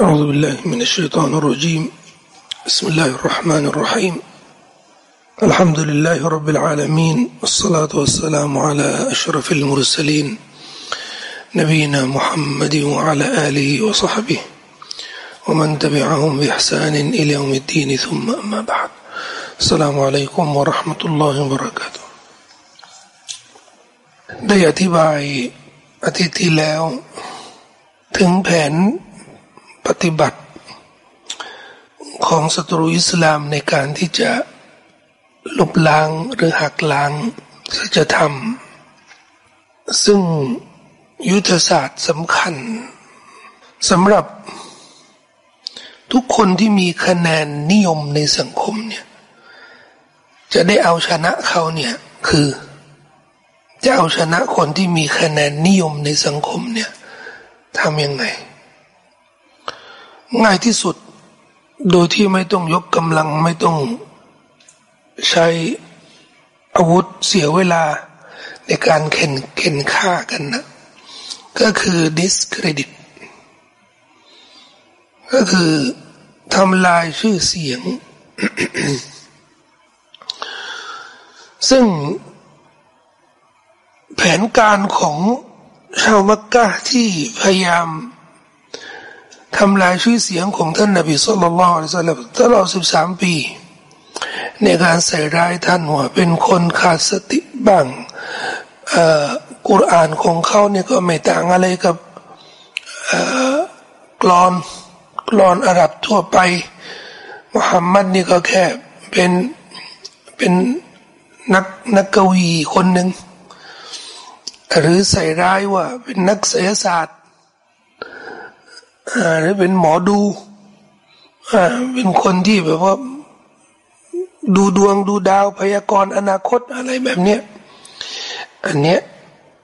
أعوذ بالله من الشيطان الرجيم بسم الله الرحمن الرحيم الحمد لله رب العالمين والصلاة والسلام على أشرف المرسلين نبينا محمد وعلى آله وصحبه ومن تبعهم بإحسان إلى يوم الدين ثم أما بعد السلام عليكم ورحمة الله وبركاته ได้อธิบายอาทิตย์ที่แล้ว ถึงแผน ปฏิบัติของศัตรูอิสลามในการที่จะลบล้างหรือหักล้างสัจธรรม ซึ่งยุทธศาสตร์สำคัญสำหรับทุกคนที่มีคะแนนนิยมในสังคมเนี่ยจะได้เอาชนะเขาเนี่ยคือ จะเอาชนะคนที่มีคะแนนนิยมในสังคมเนี่ยทำยังไง ง่ายที่สุด โดยที่ไม่ต้องยกกำลังไม่ต้องใช้อาวุธเสียเวลาในการเข็นเข็นฆ่ากันนะก็คือ discredit ก็คือทำลายชื่อเสียง ซึ่งแผนการของชาวมักกะที่พยายาม ทำลายชื่อเสียงของท่านนบีสุลต่านละอัลลอฮฺตลอดสิบสามปี ในการใส่ร้ายท่านว่าเป็นคนขาดสติบ้างกุรอานของเขาเนี่ยก็ไม่ต่างอะไรกับกรอนกรอนอาหรับทั่วไปมุฮัมมัดนี่ก็แค่เป็นเป็นนักนักกวีคนหนึ่งหรือใส่ร้ายว่าเป็นนักศิลศาสตร์ หรือเป็นหมอดูเป็นคนที่แบบว่า ดูดวงดูดาวพยากรณ์อนาคตอะไรแบบเนี้ยอันเนี้ย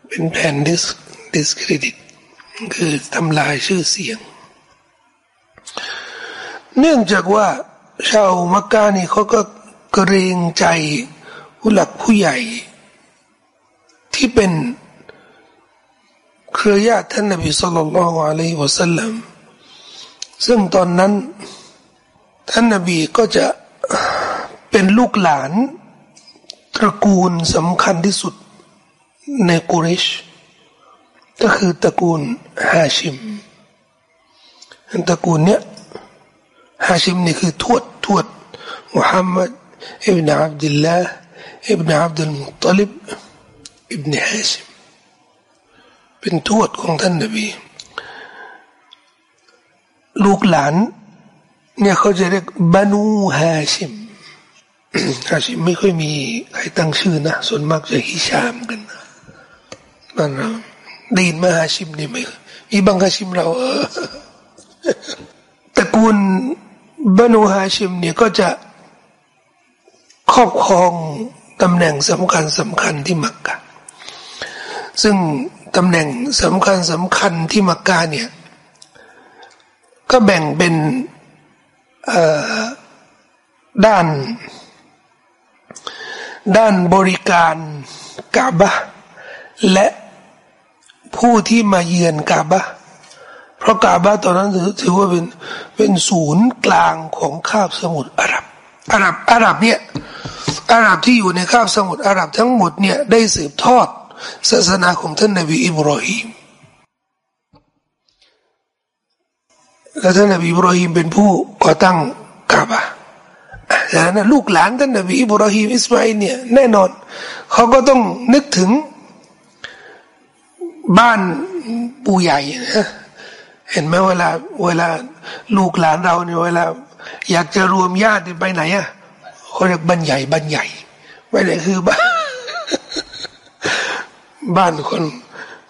เป็นแผนดิสดิสเครดิตคือทำลายชื่อเสียง เนื่องจากว่า ชาวมักกะนี่เขาก็เกรงใจผู้หลักผู้ใหญ่ ที่เป็นเครือญาติท่านนบีสุลต่านละอะลัยฮิวะสัลลัม ซึ่งตอนนั้นท่านนบีก็จะเป็นลูกหลานตระกูลสำคัญที่สุดในกุริชก็คือตระกูลฮาชิมตระกูลเนี้ยฮาชิมนี่คือทวดทวดมุฮัมมัดอิบนาอับดุลลาห์อิบนาอับดุลมุตลิบอิบนาฮาชิมเป็นทวดของท่านนบี ลูกหลาน เนี่ยเขาจะเรียกบานูฮาชิมฮาชิมไม่ค่อยมีใครตั้งชื่อนะส่วนมากจะฮิชามกันนะบ้านเราได้ยินมาฮาชิมนี่ไหมมีบางฮาชิมเราตระกูลบานูฮาชิมเนี่ยก็จะครอบครองตำแหน่งสำคัญสำคัญที่มักกะซึ่งตำแหน่งสำคัญสำคัญที่มักกะเนี่ย ก็แบ่งเป็นด้าน ด้านบริการกาบะและผู้ที่มาเยือนกาบะเพราะกาบะตอนนั้นถือว่าเป็นเป็นศูนย์กลางของคาบสมุทรอาหรับอาหรับอาหรับเนี่ยอาหรับที่อยู่ในคาบสมุทรอาหรับทั้งหมดเนี่ยได้สืบทอดศาสนาของท่านนบีอิบรอฮีม และท่านนบีอิบรอฮิมเป็นผู้ก่อตั้งกาบะดังนั้นลูกหลานท่านนบีอิบรอฮิมอิสมาอิลเนี่ยแน่นอนเขาก็ต้องนึกถึงบ้านปู่ใหญ่นะเห็นไหมเวลา เวลาลูกหลานเราเนี่ยเวลา อยากจะรวมญาติไปไหนอะเขาเรียกบ้านใหญ่บ้านใหญ่ไม่ได้คือบ้านบ้านคน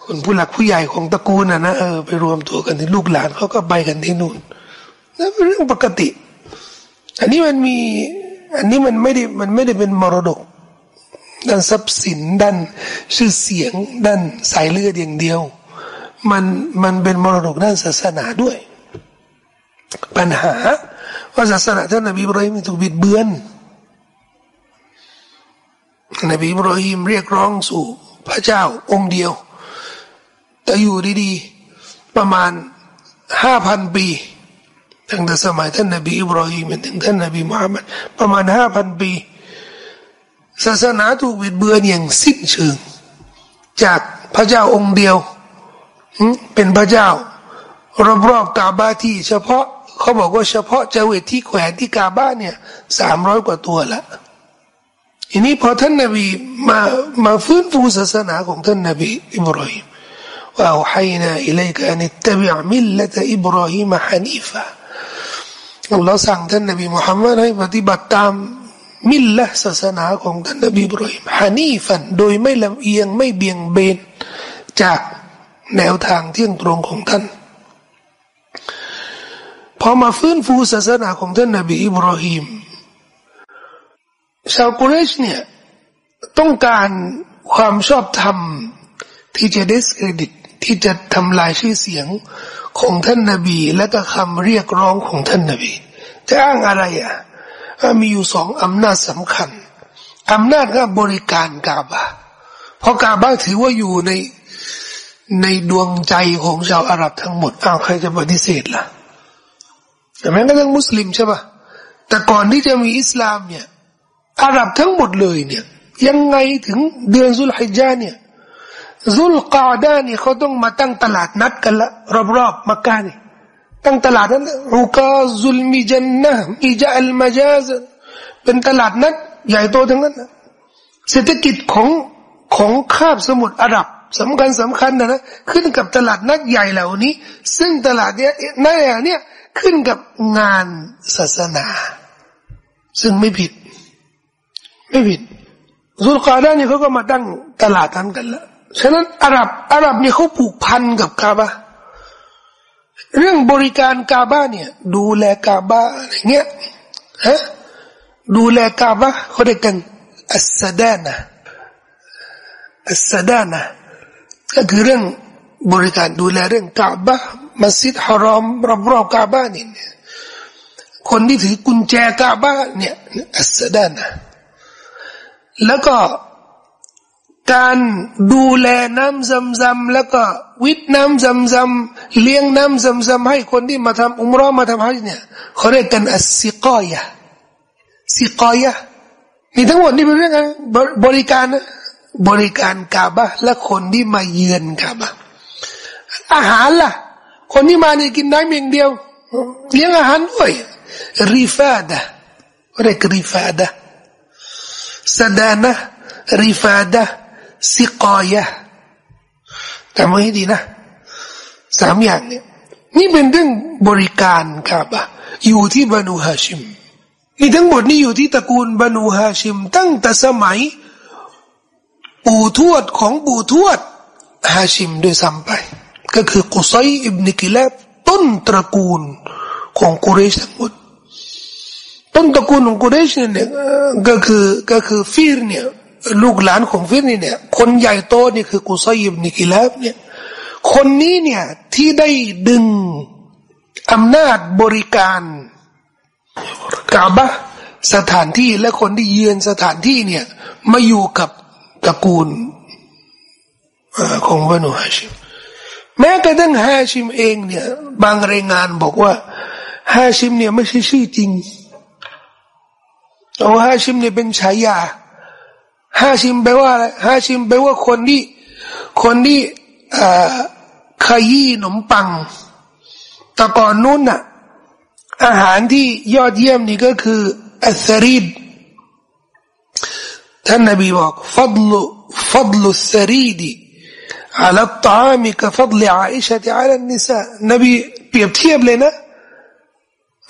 คนผู้หลักผู้ใหญ่ของตระกูลนะนะเออไปรวมตัวกันที่ลูกหลานเขาก็ไปกันที่นู่นนั่นเป็นเรื่องปกติ อันนี้มันมี อันนี้มันไม่ได้มันไม่ได้เป็นมรดก ด้านทรัพย์สินด้านชื่อเสียง ด้านสายเลือดอย่างเดียว มันมันเป็นมรดกด้านศาสนาด้วย ปัญหาว่าศาสนาท่านนบีอิบราฮิมถูกบิดเบือนนบีอิบราฮิมเรียกร้องสู่พระเจ้าองค์เดียว แต่อยู่ดีๆ ประมาณห้าพันปีตั้งแต่สมัยท่านนบีอิบราฮิมถึงท่านนบีมุฮัมมัดประมาณห้าพันปี ศาสนาถูกบิดเบือนอย่างสิ้นเชิง จากพระเจ้าองค์เดียวเป็นพระเจ้ารอบๆกาบาที่ เฉพาะเขาบอกว่าเฉพาะเจวิตที่แขวนที่กาบ้านเนี่ยสามร้อยกว่าตัวละอันนี้พอท่านนบีมามาฟื้นฟูศาสนาของท่านนบีอิบราฮิม أوحينا إليك أن اتبع ملة إبراهيم حنيفا อัลลอฮ์สั่งท่านนบีมุฮัมมัดให้ปฏิบัติตาม ملة ศาสนาของท่านนบีอิบราฮิมحنيفا โดยไม่ลำเอียงไม่เบี่ยงเบน จากแนวทางเที่ยงตรงของท่าน พอมาฟื้นฟูศาสนาของท่านนบีอิบราฮิมชาวกุเรชเนี่ยต้องการความชอบธรรมที่จะดิสเครดิต ที่จะทำลายชื่อเสียงของท่านนบี และก็คำเรียกร้องของท่านนบี จะอ้างอะไรอะมีอยู่สองอำนาจสำคัญอำนาจก็บริการกาบะเพราะกาบะถือว่าอยู่ในในดวงใจของชาวอาหรับทั้งหมดอ้าวใครจะปฏิเสธล่ะแต่แม้กระทั่งมุสลิมใช่ปะแต่ก่อนที่จะมีอิสลามเนี่ยอาหรับทั้งหมดเลยเนี่ย ยังไงถึงเดือนสุลฮิจาเนี่ย ซุลกาดานี่เขาต้องมาตั้งตลาดนัดกันละรอบๆมักกะนี่ตั้งตลาดนั้นอุกาซุลมิจันนะมิจาลมาจาซเป็นตลาดนัดใหญ่โตทั้งนั้นเศรษฐกิจของของคาบสมุทรอาหรับสำคัญสำคัญนะนะขึ้นกับตลาดนัดใหญ่เหล่านี้ ซึ่งตลาดเนี้ยนั่นเนี่ยขึ้นกับงานศาสนา ซึ่งไม่ผิด ไม่ผิดสุลกาดานี่เขาก็มาตั้งตลาดนั้นกันแล้ว ฉะนั้นอาหรับอาหรับเนี่ยเขาผูกพันกับกาบะเรื่องบริการกาบะเนี่ย ดูแลกาบะอะไรเงี้ยฮะดูแลกาบะเขาเรียกกันอัสดานะอัสดานะก็คือเรื่องบริการดูแลเรื่องกาบะมัสยิดฮารอมรอบๆกาบะนี่เนี่ยคนที่ถือกุญแจกาบะเนี่ยอัสดานะแล้วก็ การดูแลน้ำซำซำแล้วก็วิทน้ำซำซำเลี้ยงน้ำซำซำให้คนที่มาทำอุมรอมาทำฮัจเนี่ยเขาเรียกกันอัสซิกอยะซิกอยะนี่ทั้งหมดนี่เป็นเรื่องบริการนะบริการกาบะและคนที่มาเยือนกาบะอาหารล่ะ คนที่มาเนี่ยกินได้เพียงเดียว เลี้ยงอาหารด้วยรีฟาดะเรียกรีฟาดะสดานะรีฟาดะ สิกอยะจำไว้ให้ดีนะสามอย่างเนี่ย นี่เป็นเรื่องบริการครับอยู่ที่บานูฮาชิมนี่ทั้งหมดนี่อยู่ที่ตระกูลบานูฮาชิม ตั้งแต่สมัย ปู่ทวดของปู่ทวดฮาชิมด้วยซ้ำไป ก็คือกุซัยอิบนิกิลาบต้นตระกูลของกุเรชทั้งหมดต้นตระกูลของกุเรชเนี่ยก็คือก็คือฟีรเนี่ย ลูกหลานของฟิรนี่เนี่ย คนใหญ่โตนี่คือกุซัยบนิกิลาบเนี่ย คนนี้เนี่ยที่ได้ดึงอำนาจบริการกาบะสถานที่และคนที่เยือนสถานที่เนี่ยมาอยู่กับตระกูลของบานุฮาชิมแม้กระทั่งฮาชิมเองเนี่ย บางรายงานบอกว่าฮาชิมเนี่ยไม่ใช่ชื่อจริงเอาฮาชิมเนี่ยเป็นฉายา ห้าชิมแปลว่าอะไรห้าชิมแปลว่าคนที่ คนที่ขยี้ขนมปังแต่ก่อนนู้นน่ะ อาหารที่ยอดเยี่ยมนี่ก็คืออัสรีดท่านนบีบอกฟัดลุฟัดลุสรีดีอัลตามิกฟัดลอาอิชะติอัลนิสานบีเปรียบเทียบเลยนะ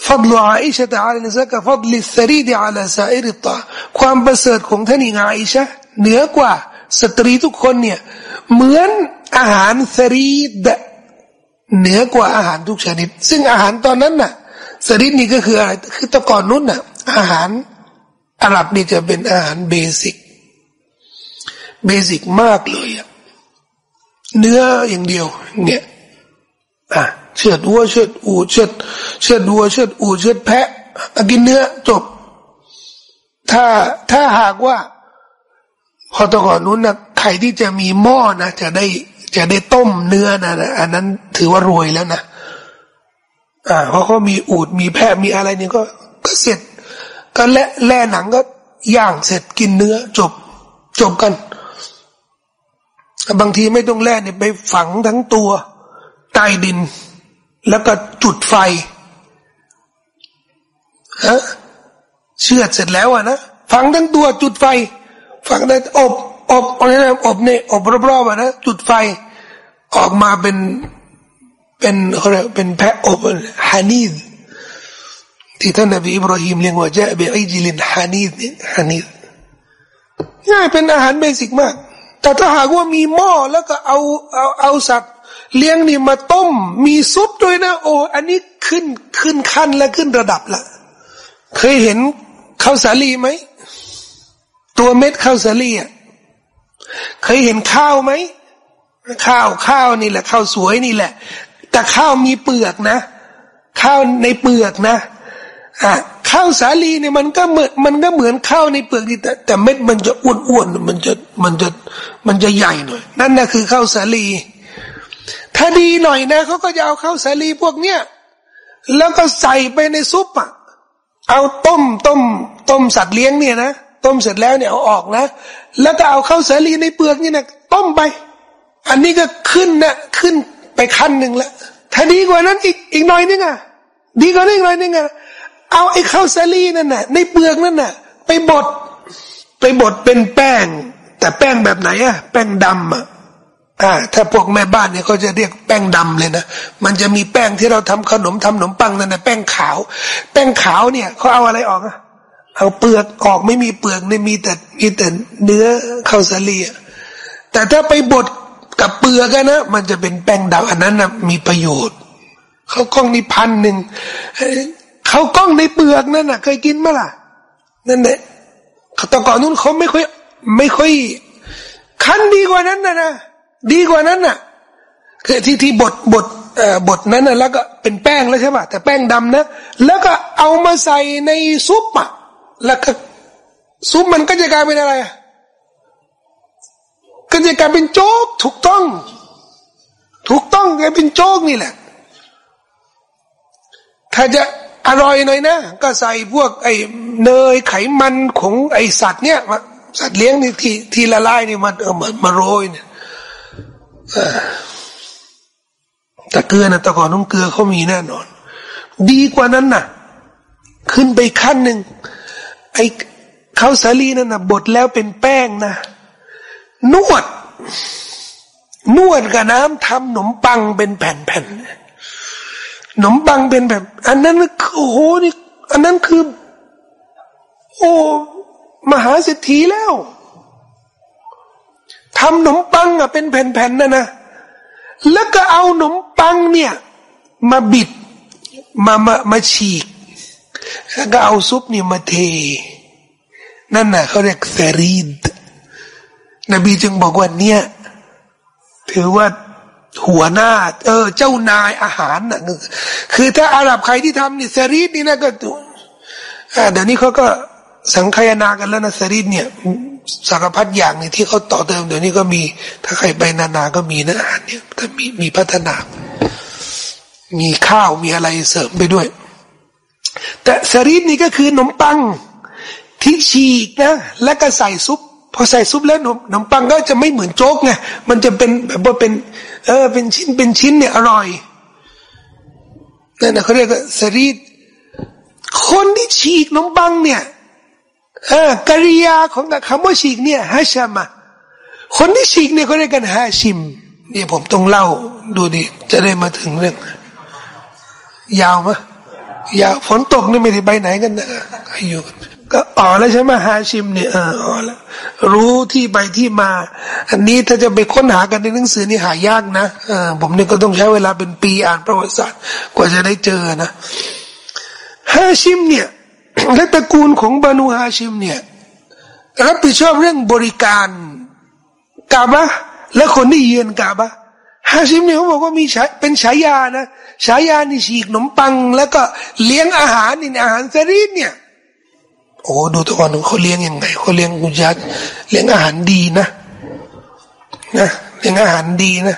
فضل عائشة على النساء كفضل الثريد على سائر الطعام ความประเสริฐของท่านิงอาอิชะเหนือกว่าสตรีทุกคนเนี่ยเหมือนอาหารสรีดเหนือกว่าอาหารทุกชนิด ซึ่งอาหารตอนนั้นน่ะสรีดนี่ก็คืออะไรคือตะก่อนนู้นน่ะอาหารอาหรับนี่จะเป็นอาหารเบสิกเบสิกมากเลยอะเนื้ออย่างเดียวเนี่ยอ่ะ เชือดวัวเชือดอูฐเชือดเชือดวัวเชือดอูเชือดแพะกินเนื้อจบ ถ้าถ้าหากว่า พอตะก่อนนู้นนะใครที่จะมีหม้อนะจะได้จะได้ต้มเนื้อนะนะอันนั้นถือว่ารวยแล้วนะอ่าเพราะเขามีอูดมีแพะมีอะไรนี่ก็ก็เสร็จ ก็แล่แล่หนังก็ย่างเสร็จกินเนื้อ จบจบกัน บางทีไม่ต้องแล่เนี่ยไปฝังทั้งตัวใต้ดิน แล้วก็จุดไฟฮะเชื่อเสร็จแล้วอะนะฝังทั้งตัวจุดไฟฝังได้อบอบอะไรนะอบเนี่ยอบรอบๆอะนะจุดไฟออกมาเป็นเป็นเขาเรียกเป็นแพะอบฮานีดที่ท่านนบีอิบราฮิมเรียกว่าจะเบไอจิลินฮานีดฮานีดง่ายเป็นอาหารเบสิกมาก แต่ถ้าหากว่ามีหม้อแล้วก็เอาเอาเอาสัตว เลี้ยงนี่มาต้ม มีซุปด้วยนะ โอ้อันนี้ขึ้นขึ้นขั้นและขึ้นระดับละเคยเห็นข้าวสาลีไหมตัวเม็ดข้าวสาลีอะเคยเห็นข้าวไหมข้าวข้าวนี่แหละข้าวสวยนี่แหละ แต่ข้าวมีเปลือกนะ ข้าวในเปลือกนะอะข้าวสาลีเนี่ยมันก็เหมือนมันก็เหมือนข้าวในเปลือกแต่แต่เม็ดมันจะอ้วนๆมันจะมันจะมันจะใหญ่หน่อยนั่นนะคือข้าวสาลี ถ้าดีหน่อยนะเขาก็จะเอาข้าวสาลีพวกเนี้ยแล้วก็ใส่ไปในซุปอะเอาต้มต้ม ต้มสัตว์เลี้ยงเนี่ยนะต้มเสร็จแล้วเนี่ยเอาออกนะ แล้วก็เอาข้าวสาลีในเปลือกนี่นะต้มไป อันนี้ก็ขึ้นนะขึ้นไปขั้นหนึ่งแล้วถ้าดีกว่านั้นอีกอีกหน่อยนึงอะดีกว่านั้นอีกหน่อยนึงอะเอาไอ้ข้าวสาลีนั่นน่ะในเปลือกนั่นน่ะ ไปบดไปบดเป็นแป้ง แต่แป้งแบบไหนอะ แป้งดำอะ อ่าถ้าพวกแม่บ้านเนี่ยเขาจะเรียกแป้งดำเลยนะ มันจะมีแป้งที่เราทำขนมทำขนมปังนั่นนะแป้งขาว แป้งขาวเนี่ยเขาเอาอะไรออกอะเอาเปลือกออกไม่มีเปลือกเนี่ยมีแต่มีแต่เนื้อข้าวสาลีแต่ถ้าไปบดกับเปลือกนะ มันจะเป็นแป้งดำอันนั้นนะมีประโยชน์เขากล้องนี่พันหนึ่งเขากล้องในเปลือกนั่นน่ะเคยกินไหมล่ะนั่นแหละแต่ก่อนนู้นเขาไม่ค่อยไม่ค่อยคันดีกว่านั้นนะนะ ดีกว่านั้นน่ะ คือที่ที่บดบดเอ่อบดนั้นน่ะแล้วก็เป็นแป้งแล้วใช่ป่ะแต่แป้งดำนะ แล้วก็เอามาใส่ในซุปอะแล้วก็ซุปมันก็จะกลายเป็นอะไรก็จะกลายเป็นโจ๊กถูกต้อง ถูกต้องกลายเป็นโจ๊กนี่แหละ ถ้าจะอร่อยหน่อยนะ ก็ใส่พวกไอ้เนยไขมันของไอ้สัตว์เนี่ยสัตว์เลี้ยงนี่ที่ที่ละลายนี่มันเออมามาโรยเนี่ย ต่เกลือนะแต่ก่อนน้องเกลือเขามีแน่นอน ดีกว่านั้นน่ะ ขึ้นไปขั้นหนึ่งไอ้ข้าวสาลีนั่นน่ะบดแล้วเป็นแป้งนะนวด นวดกับน้ำทำขนมปังเป็นแผ่นๆขนมปังเป็นแบบ อันนั้นโอ้โหนี่อันนั้นคือ โอ้มหาเศรษฐีแล้ว ทำขนมปังอะเป็นแผ่นๆนะนะ แล้วก็เอาขนมปังเนี่ย มาบิดมามามาฉีก แล้วก็เอาซุปนี่มาเท นั่นน่ะเขาเรียกเซรีดนบีจึงบอกว่าเนี่ย ถือว่าหัวหน้า เออ เจ้านายอาหารน่ะคือถ้าอาหรับใครที่ทำนี่เซรีดนี่นะก็เดี๋ยวนี้เขาก็สังคายนากันแล้วนะสริดเนี่ย สารพัดอย่างนี่ที่เขาต่อเติมเดี๋ยวนี้ก็มี ถ้าใครไปนานาก็มีนะอาหารเนี่ยถ้ามีมีพัฒนา มีข้าวมีอะไรเสริมไปด้วย แต่สริดนี่ก็คือขนมปังที่ฉีกนะแล้วก็ใส่ซุปพอใส่ซุปแล้วขนมปังก็จะไม่เหมือนโจ๊กไงมันจะเป็นแบบว่าเป็น เออเป็นชิ้นเป็นชิ้นเนี่ยอร่อยนั่นนะเขาเรียกว่าสริดคนที่ฉีกขนมปังเนี่ย เออกริยาของคำว่าฉีกเนี่ยฮาชามะคนที่ฉีกเนี่ยเขาเรียกกันฮาชิมนี่ผมต้องเล่าดูดิจะได้มาถึงเรื่อง ยาวมะยาวฝนตกนี่ไม่ได้ไปไหนกันนะอยู่ ก็อ๋อแล้วใช่ไหมฮาชิมเนี่ยเอออ๋อแล้วรู้ที่ไปที่มา อันนี้ถ้าจะไปค้นหากันในหนังสือนี่หายากนะเออผมนี่ก็ต้องใช้เวลาเป็นปีอ่านประวัติศาสตร์ กว่าจะได้เจอนะฮาชิมเนี่ย และตระกูลของบานูฮาชิมเนี่ยรับผิดชอบเรื่องบริการกาบะและคนที่เยือนกาบะฮาชิมเนี่ยเขาบอกว่ามีเป็นฉายานะฉายานี่ฉีกขนมปัง แล้วก็เลี้ยงอาหารนี่อาหารสรีนเนี่ยโอ้ดูตัวก่อนเขาเลี้ยงยังไงเขาเลี้ยงกุจัดเลี้ยงอาหารดีนะนะเลี้ยงอาหารดีนะ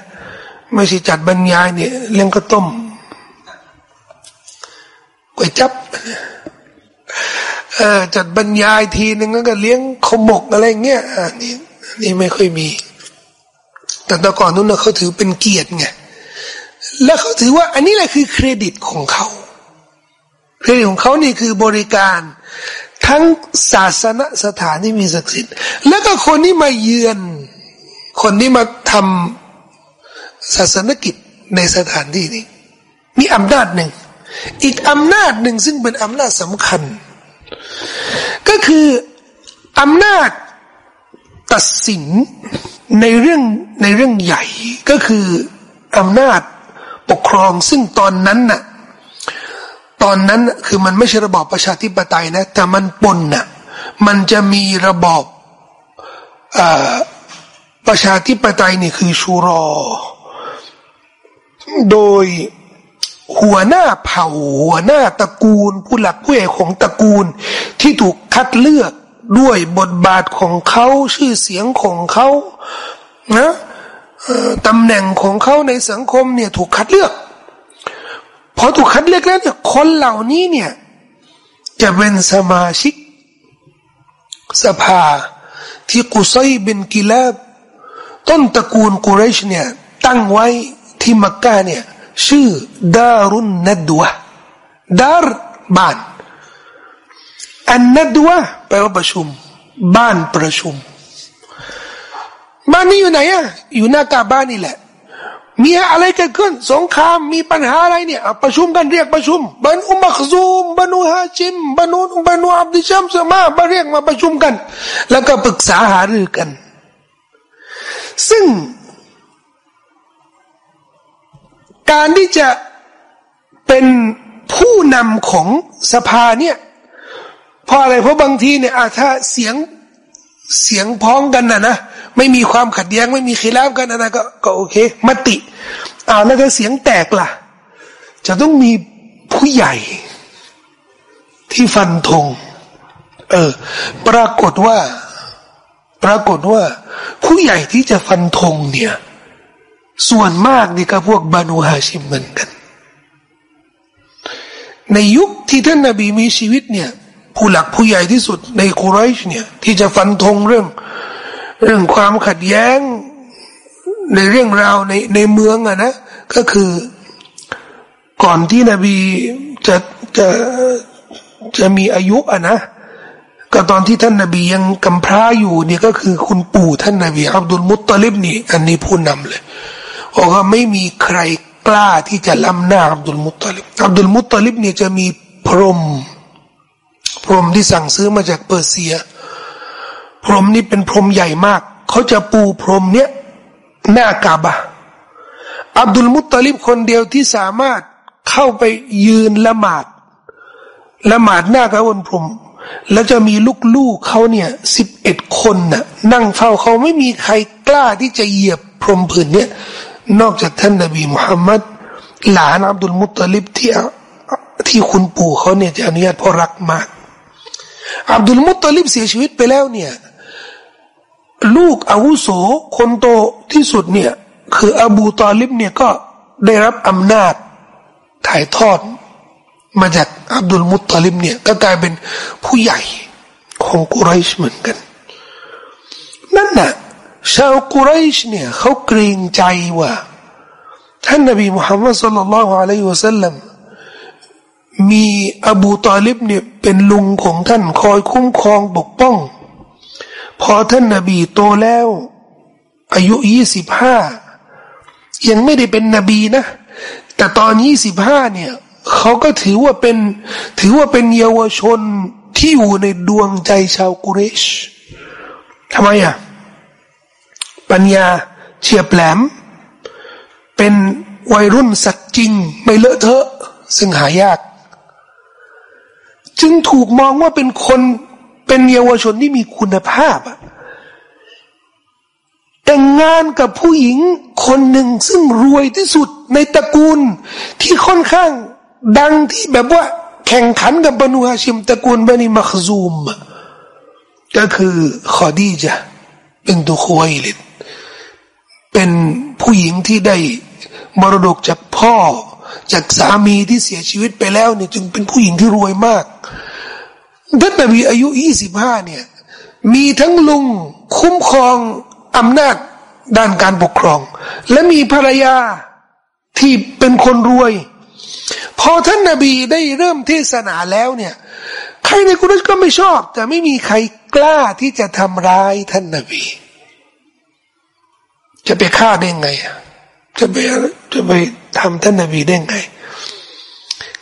ไม่ใช่จัดบรรยายเนี่ยเลี้ยงก็ต้มก๋วยจับ จัดบรรยายทีหนึ่งแล้วก็เลี้ยงขมกอะไรเงี้ยอันนี้นี่ไม่ค่อยมี แต่ตก่อนนู้นเขาถือเป็นเกียรติไงแล้วเขาถือว่าอันนี้แหละคือเครดิตของเขาเครดิตของเขานี่คือบริการทั้งศาสนสถานที่มีศักดิ์สิทธิ์แล้วก็คนที่มาเยือน คนที่มาทำศาสนกิจในสถานที่นี้มีอำนาจหนึ่ง อีกอำนาจหนึ่งซึ่งเป็นอำนาจสำคัญ ก็คืออำนาจตัดสินในเรื่องในเรื่องใหญ่ก็คืออำนาจปกครองซึ่งตอนนั้นน่ะตอนนั้นคือมันไม่ใช่ระบอบประชาธิปไตยนะแต่มันปนน่ะมันจะมีระบอบอประชาธิปไตยนี่คือชูรอ โดย หัวหน้าเผ่าหัวหน้าตระกูล ผู้หลักผู้ใหญ่ของตระกูล ที่ถูกคัดเลือกด้วยบทบาทของเขาชื่อเสียงของเขานะตำแหน่งของเขาในสังคมเนี่ยถูกคัดเลือกพอถูกคัดเลือกแล้วเนี่ยคนเหล่านี้เนี่ย จะเป็นสมาชิก สภาที่กุซัยเป็นกิลาบต้นตระกูลกุเรชเนี่ย ตั้งไว้ที่มักกะเนี่ย ชื่อดารุนนัดวะดารบ้านอันนัดวะแปลว่าประชุม บ้านประชุม บ้านนี้อยู่ไหนอะอยู่หน้ากาบ้านนี่แหละ มีอะไรเกิดขึ้น สงครามมีปัญหาอะไรเนี่ยประชุมกันเรียกประชุมบรรอุมักซูมบรรอุฮาจิมบรรอุบรรอุอับดิชัมสมาบาเรียกมาประชุมกัน แล้วก็ปรึกษาหารือกัน ซึ่ง การที่จะเป็นผู้นำของสภาเนี่ยเพราะอะไรเพราะบางทีเนี่ยถ้าเสียงเสียงพ้องกันนะนะไม่มีความขัดแย้งไม่มีขีลาบกันนะก็ก็โอเคมติอ่าแล้วถ้าเสียงแตกล่ะ จะต้องมีผู้ใหญ่ที่ฟันธงเออ ปรากฏว่า ปรากฏว่า ผู้ใหญ่ที่จะฟันธงเนี่ย ส่วนมากนี่ก็พวกบานูฮาชิมเหมือนกัน ในยุคที่ท่านนาบีมีชีวิตเนี่ย ผู้หลักผู้ใหญ่ที่สุดในคุไรชเนี่ย ที่จะฟันธงเรื่อง เรื่องความขัดแย้ง ในเรื่องราวในในเมืองอะนะ ก็คือก่อนที่นบีจะจะจะมีอายุอะนะก็ตอนที่ท่านนาบียังกำพร้าอยู่เนี่ยก็คือคุณปู่ท่านนาบีอับดุลมุตตลิบนี่ อันนี้ผู้นำเลย บอกว่าไม่มีใครกล้าที่จะล้ำหน้าอับดุลมุตตลิบอับดุลมุตตลิบเนี่ยจะมีพรม พรมที่สั่งซื้อมาจากเปอร์เซีย พรมนี่เป็นพรมใหญ่มาก เขาจะปูพรมเนี้ยหน้ากาบะอับดุลมุตตลิบคนเดียวที่สามารถเข้าไปยืนละหมาดละหมาดหน้ากาบนพรม แล้วจะมีลูกๆเขาเนี่ยสิบเอ็ดคนน่ะนั่งเฝ้าเขาไม่มีใครกล้าที่จะเหยียบพรมผืนเนี้ย นอกจากท่านนบีมุฮัมมัดหลานอับดุลมุตตลิบที่ที่คุณปู่เขาเนี่ยจะอนุญาตเพราะรักมาก อับดุลมุตตลิบเสียชีวิตไปแล้วเนี่ย ลูกอาวุโสคนโตที่สุดเนี่ย คืออบูตอลิบเนี่ยก็ได้รับอำนาจถ่ายทอด มาจากอับดุลมุตตลิบเนี่ย ก็กลายเป็นผู้ใหญ่ของกุไรชเหมือนกัน นั่นน่ะ ชาวกุไรชเนี่ยเขาเกรงใจว่า ท่านนบีมุฮัมมัดสุลลัลลอฮุอะลัยฮิวะสัลลัมมีอบูตอลิบเนี่ยเป็นลุงของท่านคอยคุ้มครองปกป้อง พอท่านนบีโตแล้ว อายุยี่สิบห้ายังไม่ได้เป็นนบีนะ แต่ตอนยี่สิบห้าเนี่ยเขาก็ถือว่าเป็นถือว่าเป็นเยาวชนที่อยู่ในดวงใจชาวกุเรชทำไมอะ ปัญญาเฉียบแหลม เป็นวัยรุ่นสัตว์จริง ไม่เลอะเทอะซึ่งหายาก จึงถูกมองว่าเป็นคนเป็นเยาวชนที่มีคุณภาพแต่งงานกับผู้หญิงคนหนึ่งซึ่งรวยที่สุดในตระกูลที่ค่อนข้างดังที่แบบว่า แข่งขันกับบรรฮาชิมตระกูลบนิมักซูม ก็คือขอดีจะเป็นตัวควยลิด เป็นผู้หญิงที่ได้มรดกจากพ่อ จากสามีที่เสียชีวิตไปแล้วเนี่ยจึงเป็นผู้หญิงที่รวยมากท่านนบีอายุยี่สิบห้าเนี่ย มีทั้งลุงคุ้มครองอำนาจด้านการปกครอง และมีภรรยาที่เป็นคนรวย พอท่านนาบีได้เริ่มเทศนาแล้วเนี่ย ใครในกุรชก็ไม่ชอบ แต่ไม่มีใครกล้าที่จะทำร้ายท่านนาบี จะไปฆ่าได้ไง จะไปจะไปทำท่านนาบีได้ไง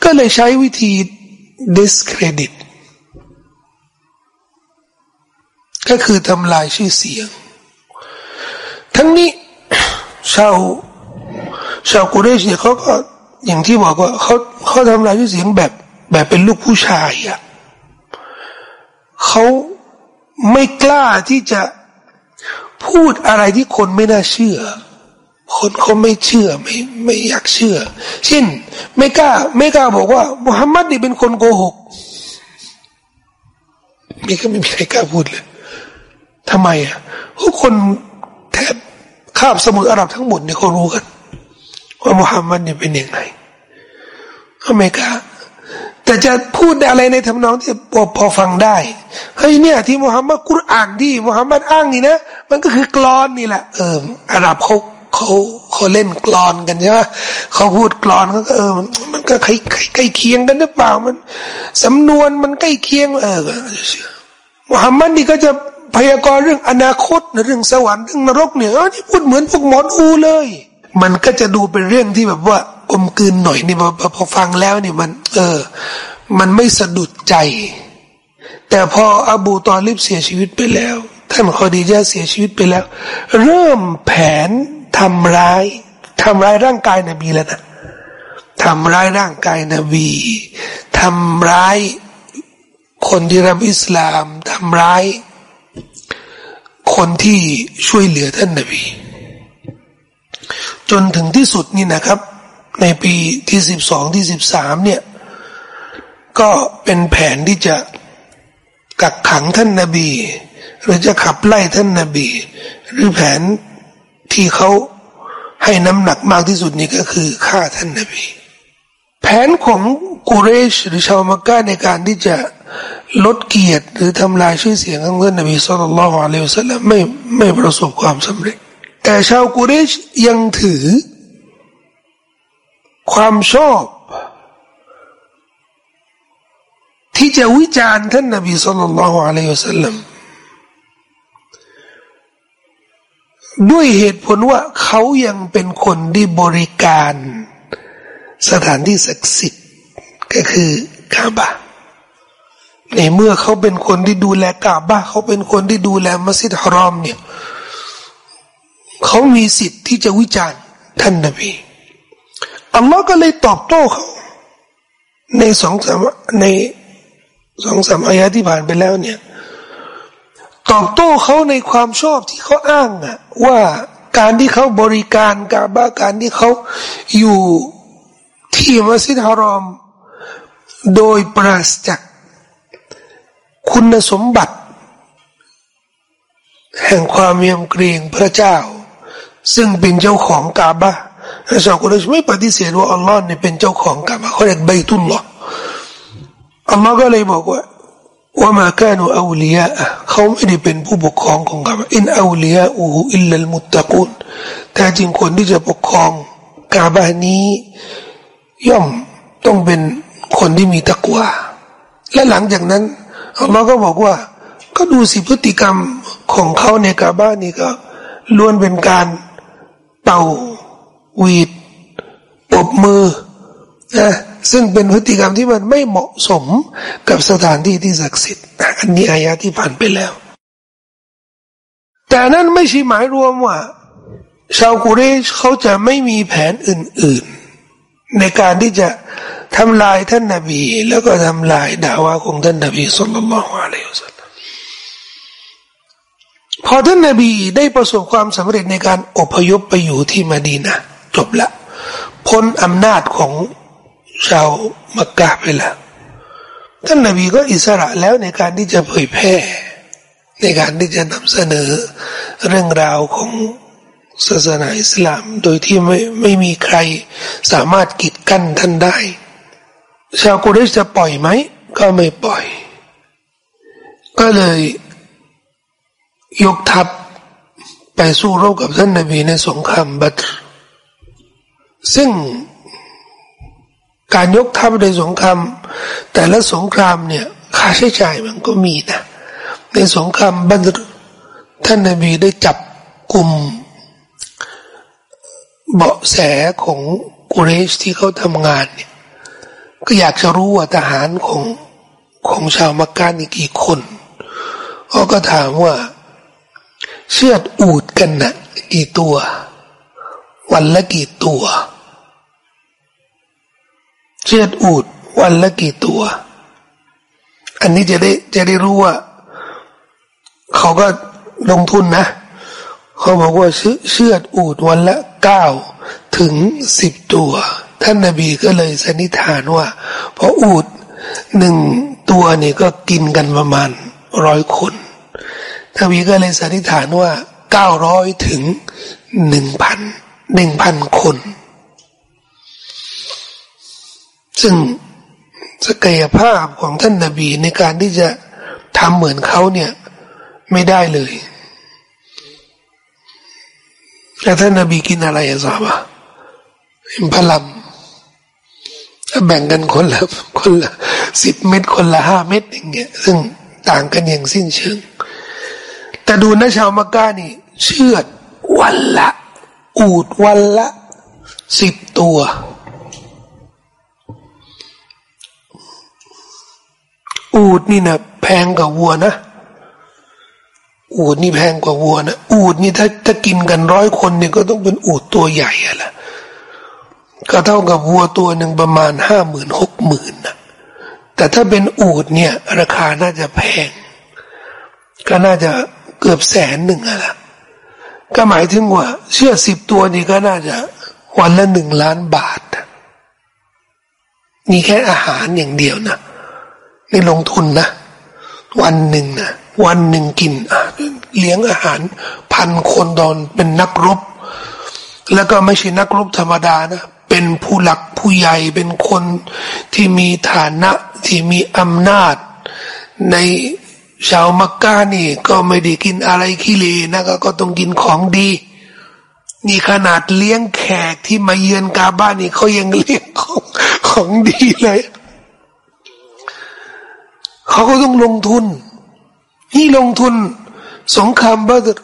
ก็เลยใช้วิธี discredit ก็คือทำลายชื่อเสียง ทั้งนี้ชาวชาวกุเรชเนี่ยเขาก็อย่างที่บอกว่าเขาเขาทำลายชื่อเสียงแบบ แบบเป็นลูกผู้ชายอะ่ะเขาไม่กล้าที่จะ พูดอะไรที่คนไม่น่าเชื่อ คนเขาไม่เชื่อไม่ไม่อยากเชื่อ เช่น ไม่กล้า ไม่กล้าบอกว่ามุฮัมมัดนี่เป็นคนโกหกมีก็ไม่มีใครกล้าพูดเลยทำไมอะทุกคนแทบคาบสมุทรอาหรับทั้งหมดเนี่ยเขารู้กัน ว่ามุฮัมมัดเนี่ยเป็นยังไงก็ไม่กล้า แต่จะพูดอะไรในทำนองที่พอพอฟังได้เฮ้ยเนี่ย ที่มุฮัมมัดกุรอานที่มุฮัมมัดอ้างนี่นะมันก็คือกรอนนี่แหละเอออาหรับเขาเขาเขาเล่นกรอนกันใช่ไหมเขาพูดกรอนก็เออมันก็ใกล้ใกล้เคียงกันหรือเปล่ามันสำนวนมันใกล้เคียง เออมุฮัมมัดนี่ก็จะพยากรณ์เรื่องอนาคตเรื่องสวรรค์เรื่องนรกเนี่ยที่พูดเหมือนพวกหมอดูเลย มันก็จะดูเป็นเรื่องที่แบบว่ากลมกลืนหน่อยนี่พอพอฟังแล้วเนี่ยมัน เออ มันไม่สะดุดใจ แต่พออบูตอลิบเสียชีวิตไปแล้ว ท่านคอดีจาเสียชีวิตไปแล้ว เริ่มแผนทำร้ายทำร้ายร่างกายนบีแล้วนะทำร้ายร่างกายนบีทำร้ายคนที่รับอิสลามทำร้าย คนที่ช่วยเหลือท่านนบี จนถึงที่สุดนี่นะครับ ในปีที่สิบสองที่สิบสามเนี่ย ก็เป็นแผนที่จะกักขังท่านนบี หรือจะขับไล่ท่านนบี หรือแผนที่เขาให้น้ำหนักมากที่สุดนี่ก็คือฆ่าท่านนบี แผนของกุเรชหรือชาวมักกะในการที่จะลดเกียรติหรือทำลายชื่อเสียงของท่านนบีสุลต่านละฮ์อะลัยฮิสซาลลัมไม่ไม่ประสบความสำเร็จ แต่ชาวกุเรชยังถือ ความชอบ ที่จะวิจารณ์ท่านนบีสุลต่านละฮ์อะลัยฮิสลลัมด้วยเหตุผลว่าเขายังเป็นคนที่บริการสถานที่ศักดิ์สิทธิ์ก็คือกาบะในเมื่อเขาเป็นคนที่ดูแลกาบะเขาเป็นคนที่ดูแลมัสยิดฮารอมเนี่ยเขามีสิทธิ์ที่จะวิจารณ์ท่านนบี อัลลอฮ์ก็เลยตอบโต้เขาในสองสามในสองสามอายะที่ผ่านไปแล้วเนี่ย ตอบโต้เขาในความชอบที่เขาอ้างอะว่าการที่เขาบริการกาบะการที่เขาอยู่ที่มัสยิดฮารอม โดยปราศจากคุณสมบัติ แห่งความเมียมเกรงพระเจ้า ซึ่งเป็นเจ้าของกาบะ และชาวกุรชไม่ปฏิเสธว่าอัลลอฮ์เนี่ยเป็นเจ้าของกาบะเขาเรียกใบตุลลอฮ์อัลลอฮ์ก็เลยบอกว่าว่ามาแค่นูอูลียะเขาไม่ได้เป็นผู้ปกครองของกาบะอินอูลียะอูอิลลัลมุตตะกุนแต่จริงคนที่จะปกครองกาบะนี้ ย่อมต้องเป็นคนที่มีตะกวาและหลังจากนั้นอัลลอฮ์ก็บอกว่า ก็ดูสิพฤติกรรมของเขาในกาบ้านนี่ก็ล้วนเป็นการเป่า วีดปบมือนะซึ่งเป็นพฤติกรรมที่มันไม่เหมาะสมกับสถานที่ที่ศักดิ์สิทธิ์อันนี้อายะที่ผ่านไปแล้ว แต่นั่นไม่ใช่หมายรวมว่า ชาวกุเรชเขาจะไม่มีแผนอื่น ๆ ในการที่จะทำลายท่านนาบี แล้วก็ทำลายด่าวาของท่านนาบีสุลต่านละฮ์อะลัยฮิสัลลัมพอท่านนาบีได้ประสบความสำเร็จในการอพยพไปอยู่ที่มาดีนะ จบละ พ้นอำนาจของชาวมักกะไปแล้วท่านนาบีก็อิสระแล้วในการที่จะเผยแพร่ ในการที่จะนำเสนอเรื่องราวของศาสนาอิสลาม โดยที่ไม่ไม่มีใครสามารถกีดกั้นท่านได้ ชาวกุเรชจะปล่อยไหม ก็ไม่ปล่อย ก็เลยยกทัพไปสู้รบกับท่านนบีในสงครามบัตร ซึ่งการยกทัพในสงครามแต่ละสงครามเนี่ยค่าใช้จ่ายมันก็มีนะ ในสงครามบัตรท่านนบีได้จับกลุ่มเบาะแสของกุเรชที่เขาทำงานเนี่ยก็อยากจะรู้ว่าทหารของของชาวมักกะนี่กี่คนเขาก็ถามว่า เชือดอูดกันนะ่ะกี่ตัว วันละกี่ตัว เชือดอูดวันละกี่ตัว อันนี้จะได้จะได้รู้ว่า เขาก็ลงทุนนะ เขาบอกว่าเชือดอูดวันละเก้าถึงสิบตัว ท่านนาบีก็เลยสันนิษฐานว่า เพราะอูดหนึ่งตัวนี่ก็กินกันประมาณร้อยคนทวีก็เลยสันนิษฐานว่าเก้าร้อยถึงหนึ่งพันหนึ่งพันคน ซึ่งศักยภาพของท่านนาบีในการที่จะทำเหมือนเขาเนี่ยไม่ได้เลยแล้วท่านนาบีกินอะไรอะสาบะอิมพลัมแบ่งกันคนละคนละสิบเม็ดคนละห้าเม็ดอย่างเงี้ยซึ่งต่างกันอย่างสิ้นเชิง แต่ดูนะชาวมักกะนี่ เชือดวันละ อูดวันละสิบตัว อูดนี่นะแพงกว่าวัวนะอูดนี่แพงกว่าวัวนะอูดนี่ถ้าถ้ากินกันร้อยคนเนี่ยก็ต้องเป็นอูดตัวใหญ่อะละก็เท่ากับวัวตัวหนึ่งประมาณห้าหมื่นหกหมื่นนะแต่ถ้าเป็นอูดเนี่ย ราคาน่าจะแพง ก็น่าจะเกือบแสนหนึ่งอะละก็หมายถึงว่า เชื่อสิบตัวนี้ก็น่าจะวันละหนึ่งล้านบาทนี่แค่อาหารอย่างเดียวนะ นี่ลงทุนนะ วันหนึ่งนะวันหนึ่งกินเลี้ยงอาหาร พันคนตอนเป็นนักรบ แล้วก็ไม่ใช่นักรบธรรมดานะ เป็นผู้หลักผู้ใหญ่เป็นคนที่มีฐานะที่มีอำนาจ ในชาวมักกะนี่ ก็ไม่ได้กินอะไรขี้เลนะก็ก็ต้องกินของดีนี่ขนาดเลี้ยงแขกที่มาเยือนกาบ้านนี่เขายังเลี้ยงของของดีเลย เขาก็ต้องลงทุน นี่ลงทุนสงครามบัตร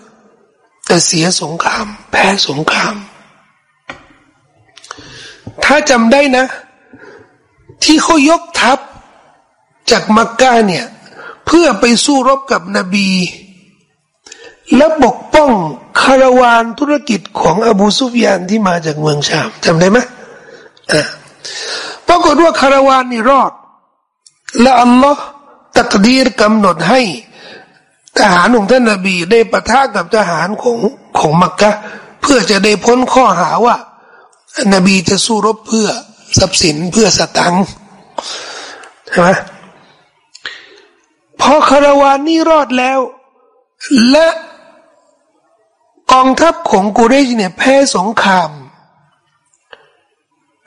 แต่เสียสงคราม แพ้สงคราม ถ้าจำได้นะ ที่เขายกทัพจากมักกะเนี่ย เพื่อไปสู้รบกับนบี และปกป้องคาราวานธุรกิจของอบูซุฟยานที่มาจากเมืองชามจำได้ไหมอ่าปรากฏว่าคาราวานนี่รอด และอัลลอฮ์ ตักดีรกำหนดให้ทหารของท่านนบีได้ปะทะกับทหารของของมักกะเพื่อจะได้พ้นข้อหาว่า นบีจะสู้รบเพื่อทรัพย์สินเพื่อสตังค์ใช่ไหมพอคาราวานนี่รอดแล้ว และกองทัพของกุเรชเนี่ยแพ้สงคราม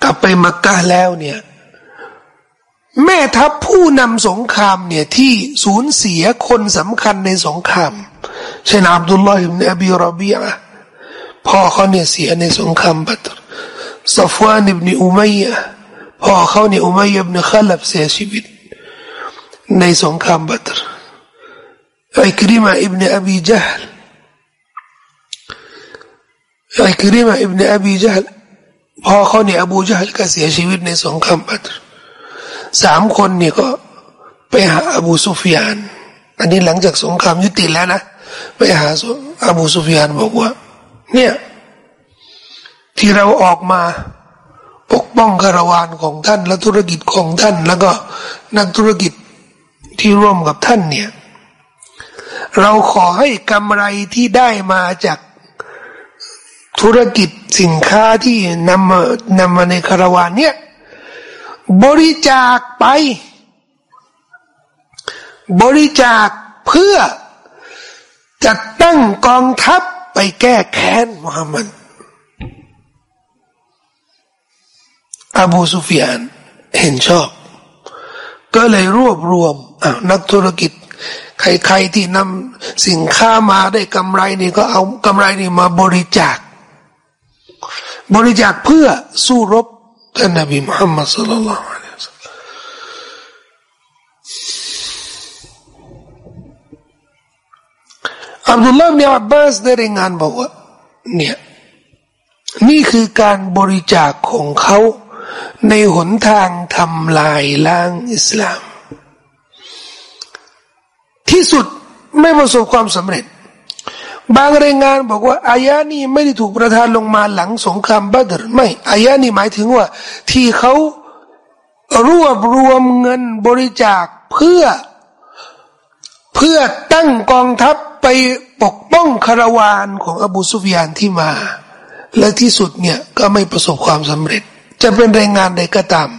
กลับไปมักกะแล้วเนี่ย แม่ทัพผู้นำสงครามเนี่ยที่สูญเสียคนสำคัญในสงครามเช่นอับดุลลอฮิบนอบีรอบีอะพ่อเขาเนี่ยเสียในสงครามบัตรซอฟวานอิบนอุมัยยะพ่อเขาเนี่ยอุมัยยะบนขลับเสียชีวิต ในสงครามบัตรอิคริมาอิบเนอบีจัฮลอิคริมาอิบเนอบีจัฮลพอเขาเนี่ยอบูจัฮลก็เสียชีวิตในสงครามบัตร สามคนเนี่ยก็ไปหาอบูซุฟยาน อันนี้หลังจากสงครามยุติแล้วนะ ไปหาอบูซุฟยานบอกว่า เนี่ย ที่เราออกมาปกป้องคาราวานของท่านและธุรกิจของท่าน แล้วก็นักธุรกิจที่ร่วมกับท่านเนี่ย เราขอให้กำไรที่ได้มาจากธุรกิจสินค้าที่นำมานำมาในคาราวานเนี่ย บริจาคไป บริจาคเพื่อจัดตั้งกองทัพไปแก้แค้นมุฮัมมัดอบูซุฟยานเห็นชอบ ก็เลยรวบรวมนักธุรกิจ ใครๆที่นำสินค้ามาได้กำไรนี่ก็เอากำไรนี่มาบริจาค บริจาคเพื่อสู้รบ ท่านนบีมุฮัมมัดสุลลัลลอฮุอับดุลลาห์เนี่ยอับบาสได้รายงานบอกว่าเนี่ยนี่คือการบริจาคของเขาในหนทางทำลายล้างอิสลาม ที่สุดไม่ประสบความสำเร็จ บางรายงานบอกว่าอายะนี้ไม่ได้ถูกประทานลงมาหลังสงครามบัตรไม่อายะนี้หมายถึงว่า ที่เขารวบรวมเงินบริจาคเพื่อ เพื่อตั้งกองทัพไปปกป้องคารวานของอบูซุฟยานที่มา และที่สุดเนี่ยก็ไม่ประสบความสำเร็จ จะเป็นแรงงานใดก็ตาม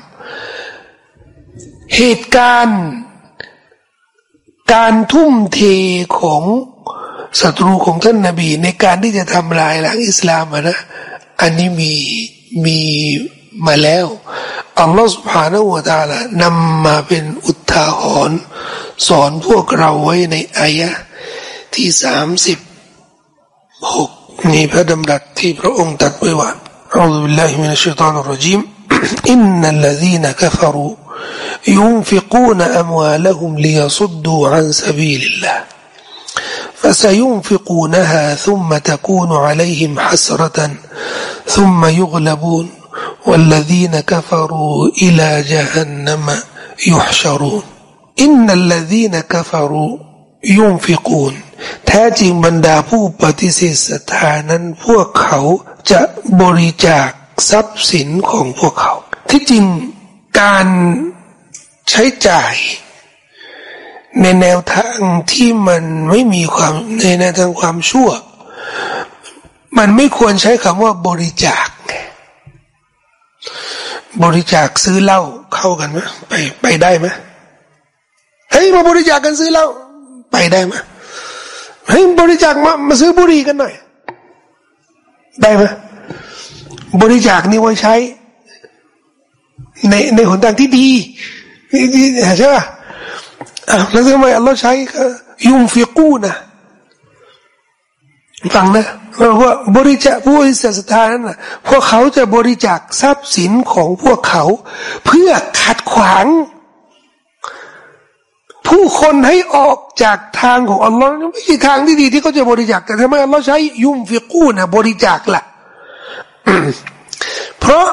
เหตุการณ์ การทุ่มเทของ ศัตรูของท่านนาบี ในการที่จะทำลายหลังอิสลามนะ อันนี้มีมีมาแล้วอัลลอฮฺ سبحانه และ تعالى นำมาเป็นอุทาหรณ์สอนพวกเราไว้ในอายะที่สามสิบหกนี่พระดำรัสที่พระองค์ตรัสไว้ว่าอัลลอฮฺบิลลาฮิมินัชชัยตานรจีมอินนัลลซีนกัฟรู ينفقون أموالهم ليصدوا عن سبيل الله فسينفقونها ثم تكون عليهم حسرة ثم يغلبون والذين كفروا إلى جهنم يحشرون إن الذين كفروا ينفقون แท้จริงบรรดาผู้ปฏิเสธศรัทธานั้น พวกเขาจะบริจาคทรัพย์สินของพวกเขา ที่จริงการใช้จ่าย ในแนวทางที่มันไม่มีความในแนวทางความชั่ว มันไม่ควรใช้คำว่าบริจาค บริจาคซื้อเหล้าเข้ากันไหมไปไปได้ไหมเฮ้ยมาบริจาคกันซื้อเหล้าไปได้ไหมให้บริจาคมามาซื้อบุหรี่กันหน่อย ได้ไหมบริจาคนี่ไว้ใช้ ในในหนทางที่ดีใช่ป่ะ แล้วทำไมอัลลอฮ์ใช้ยุงฟิกูนะฟังนะว่าบริจาคผู้อิสระทานนั้นนะพวกเขาจะบริจาคทรัพย์สินของพวกเขา เพื่อขัดขวาง ผู้คนให้ออกจากทางของอัลลอฮ์ไม่ใช่ทางที่ดีที่เขาจะบริจาคแต่ทำไมอัลลอฮ์ใช้ยุมฟิกูนะบริจาคละ่ะเพราะ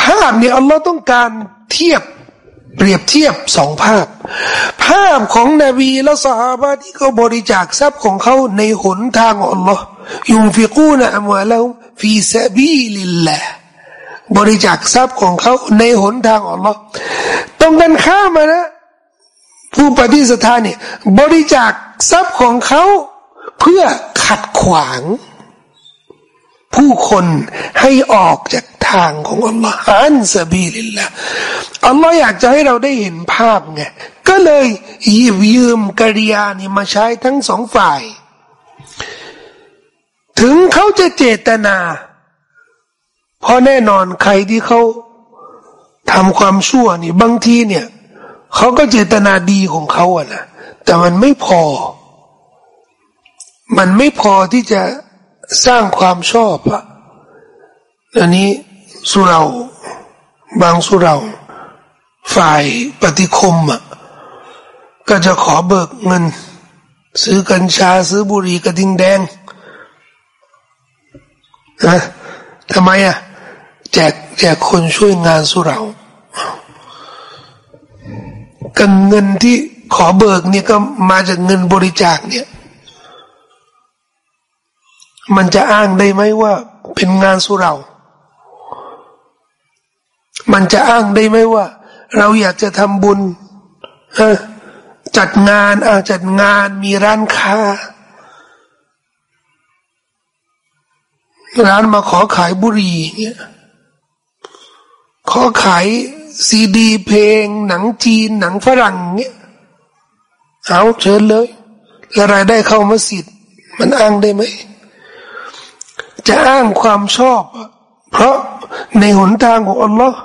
ภาพเนี่ยอัลลอฮ์ต้องการเทียบ เปรียบเทียบสองภาพ ภาพของนบีและสหายที่เขาบริจาคทรัพย์ของเขาในหนทางอัลลอฮ์ينفقون أموالهم في سبيل الله บริจาคทรัพย์ของเขาในหนทางอัลลอฮ์ตรงกันข้ามนะ ผู้ปฏิเสธศรัทธาเนี่ยบริจาคทรัพย์ของเขาเพื่อขัดขวาง ผู้คนให้ออกจากทางของอัลลอฮ์อันซาบีลิลละอัลลอฮ์อยากจะให้เราได้เห็นภาพไงก็เลยหยิบยืมกิริยานี่มาใช้ทั้งสองฝ่าย ถึงเขาจะเจตนาเพราะแน่นอนใครที่เขาทำความชั่วนี่บางทีเนี่ยเขาก็เจตนาดีของเขาอะนะแต่มันไม่พอ มันไม่พอที่จะ สร้างความชอบอะอันนี้สุเราบางสุเราฝ่ายปฏิคมอะก็จะขอเบิกเงิน ซื้อกัญชาซื้อบุหรี่กระดิ่งแดงนะทำไมอะแจกแจกคนช่วยงานสุเรากันเงินที่ขอเบิกเนี่ยก็มาจากเงินบริจาคเนี่ย มันจะอ้างได้ไหมว่า เป็นงานสุเรา มันจะอ้างได้ไหมว่า เราอยากจะทำบุญจัดงานอาจัดงานมีร้านค้า ร้านมาขอขายบุหรี่เนี่ยขอขายซีดีเพลง หนังจีน หนังฝรั่งเงี้ยเอาเชิญเลย แล้วรายได้เข้ามาสิทธิ์มันอ้างได้ไหม จะอ้างความชอบ เพราะในหนทางของอัลลอฮ์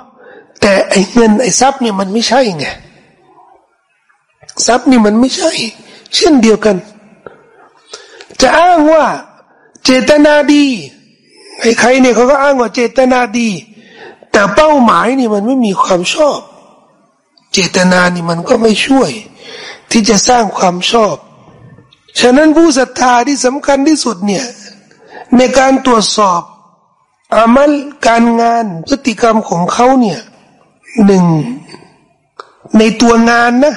แต่ไอ้เงินไอ้ทรัพย์เนี่ยมันไม่ใช่ไงทรัพย์นี่มันไม่ใช่ เช่นเดียวกัน จะอ้างว่าเจตนาดีไอใครเนี่ยเขาก็อ้างว่าเจตนาดี แต่เป้าหมายนี่มันไม่มีความชอบ เจตนานี่มันก็ไม่ช่วย ที่จะสร้างความชอบ ฉะนั้นผู้ศรัทธาที่สำคัญที่สุดเนี่ย ในการตรวจสอบอามัลการงานพฤติกรรมของเขาเนี่ยหนึ่งในตัวงานนะ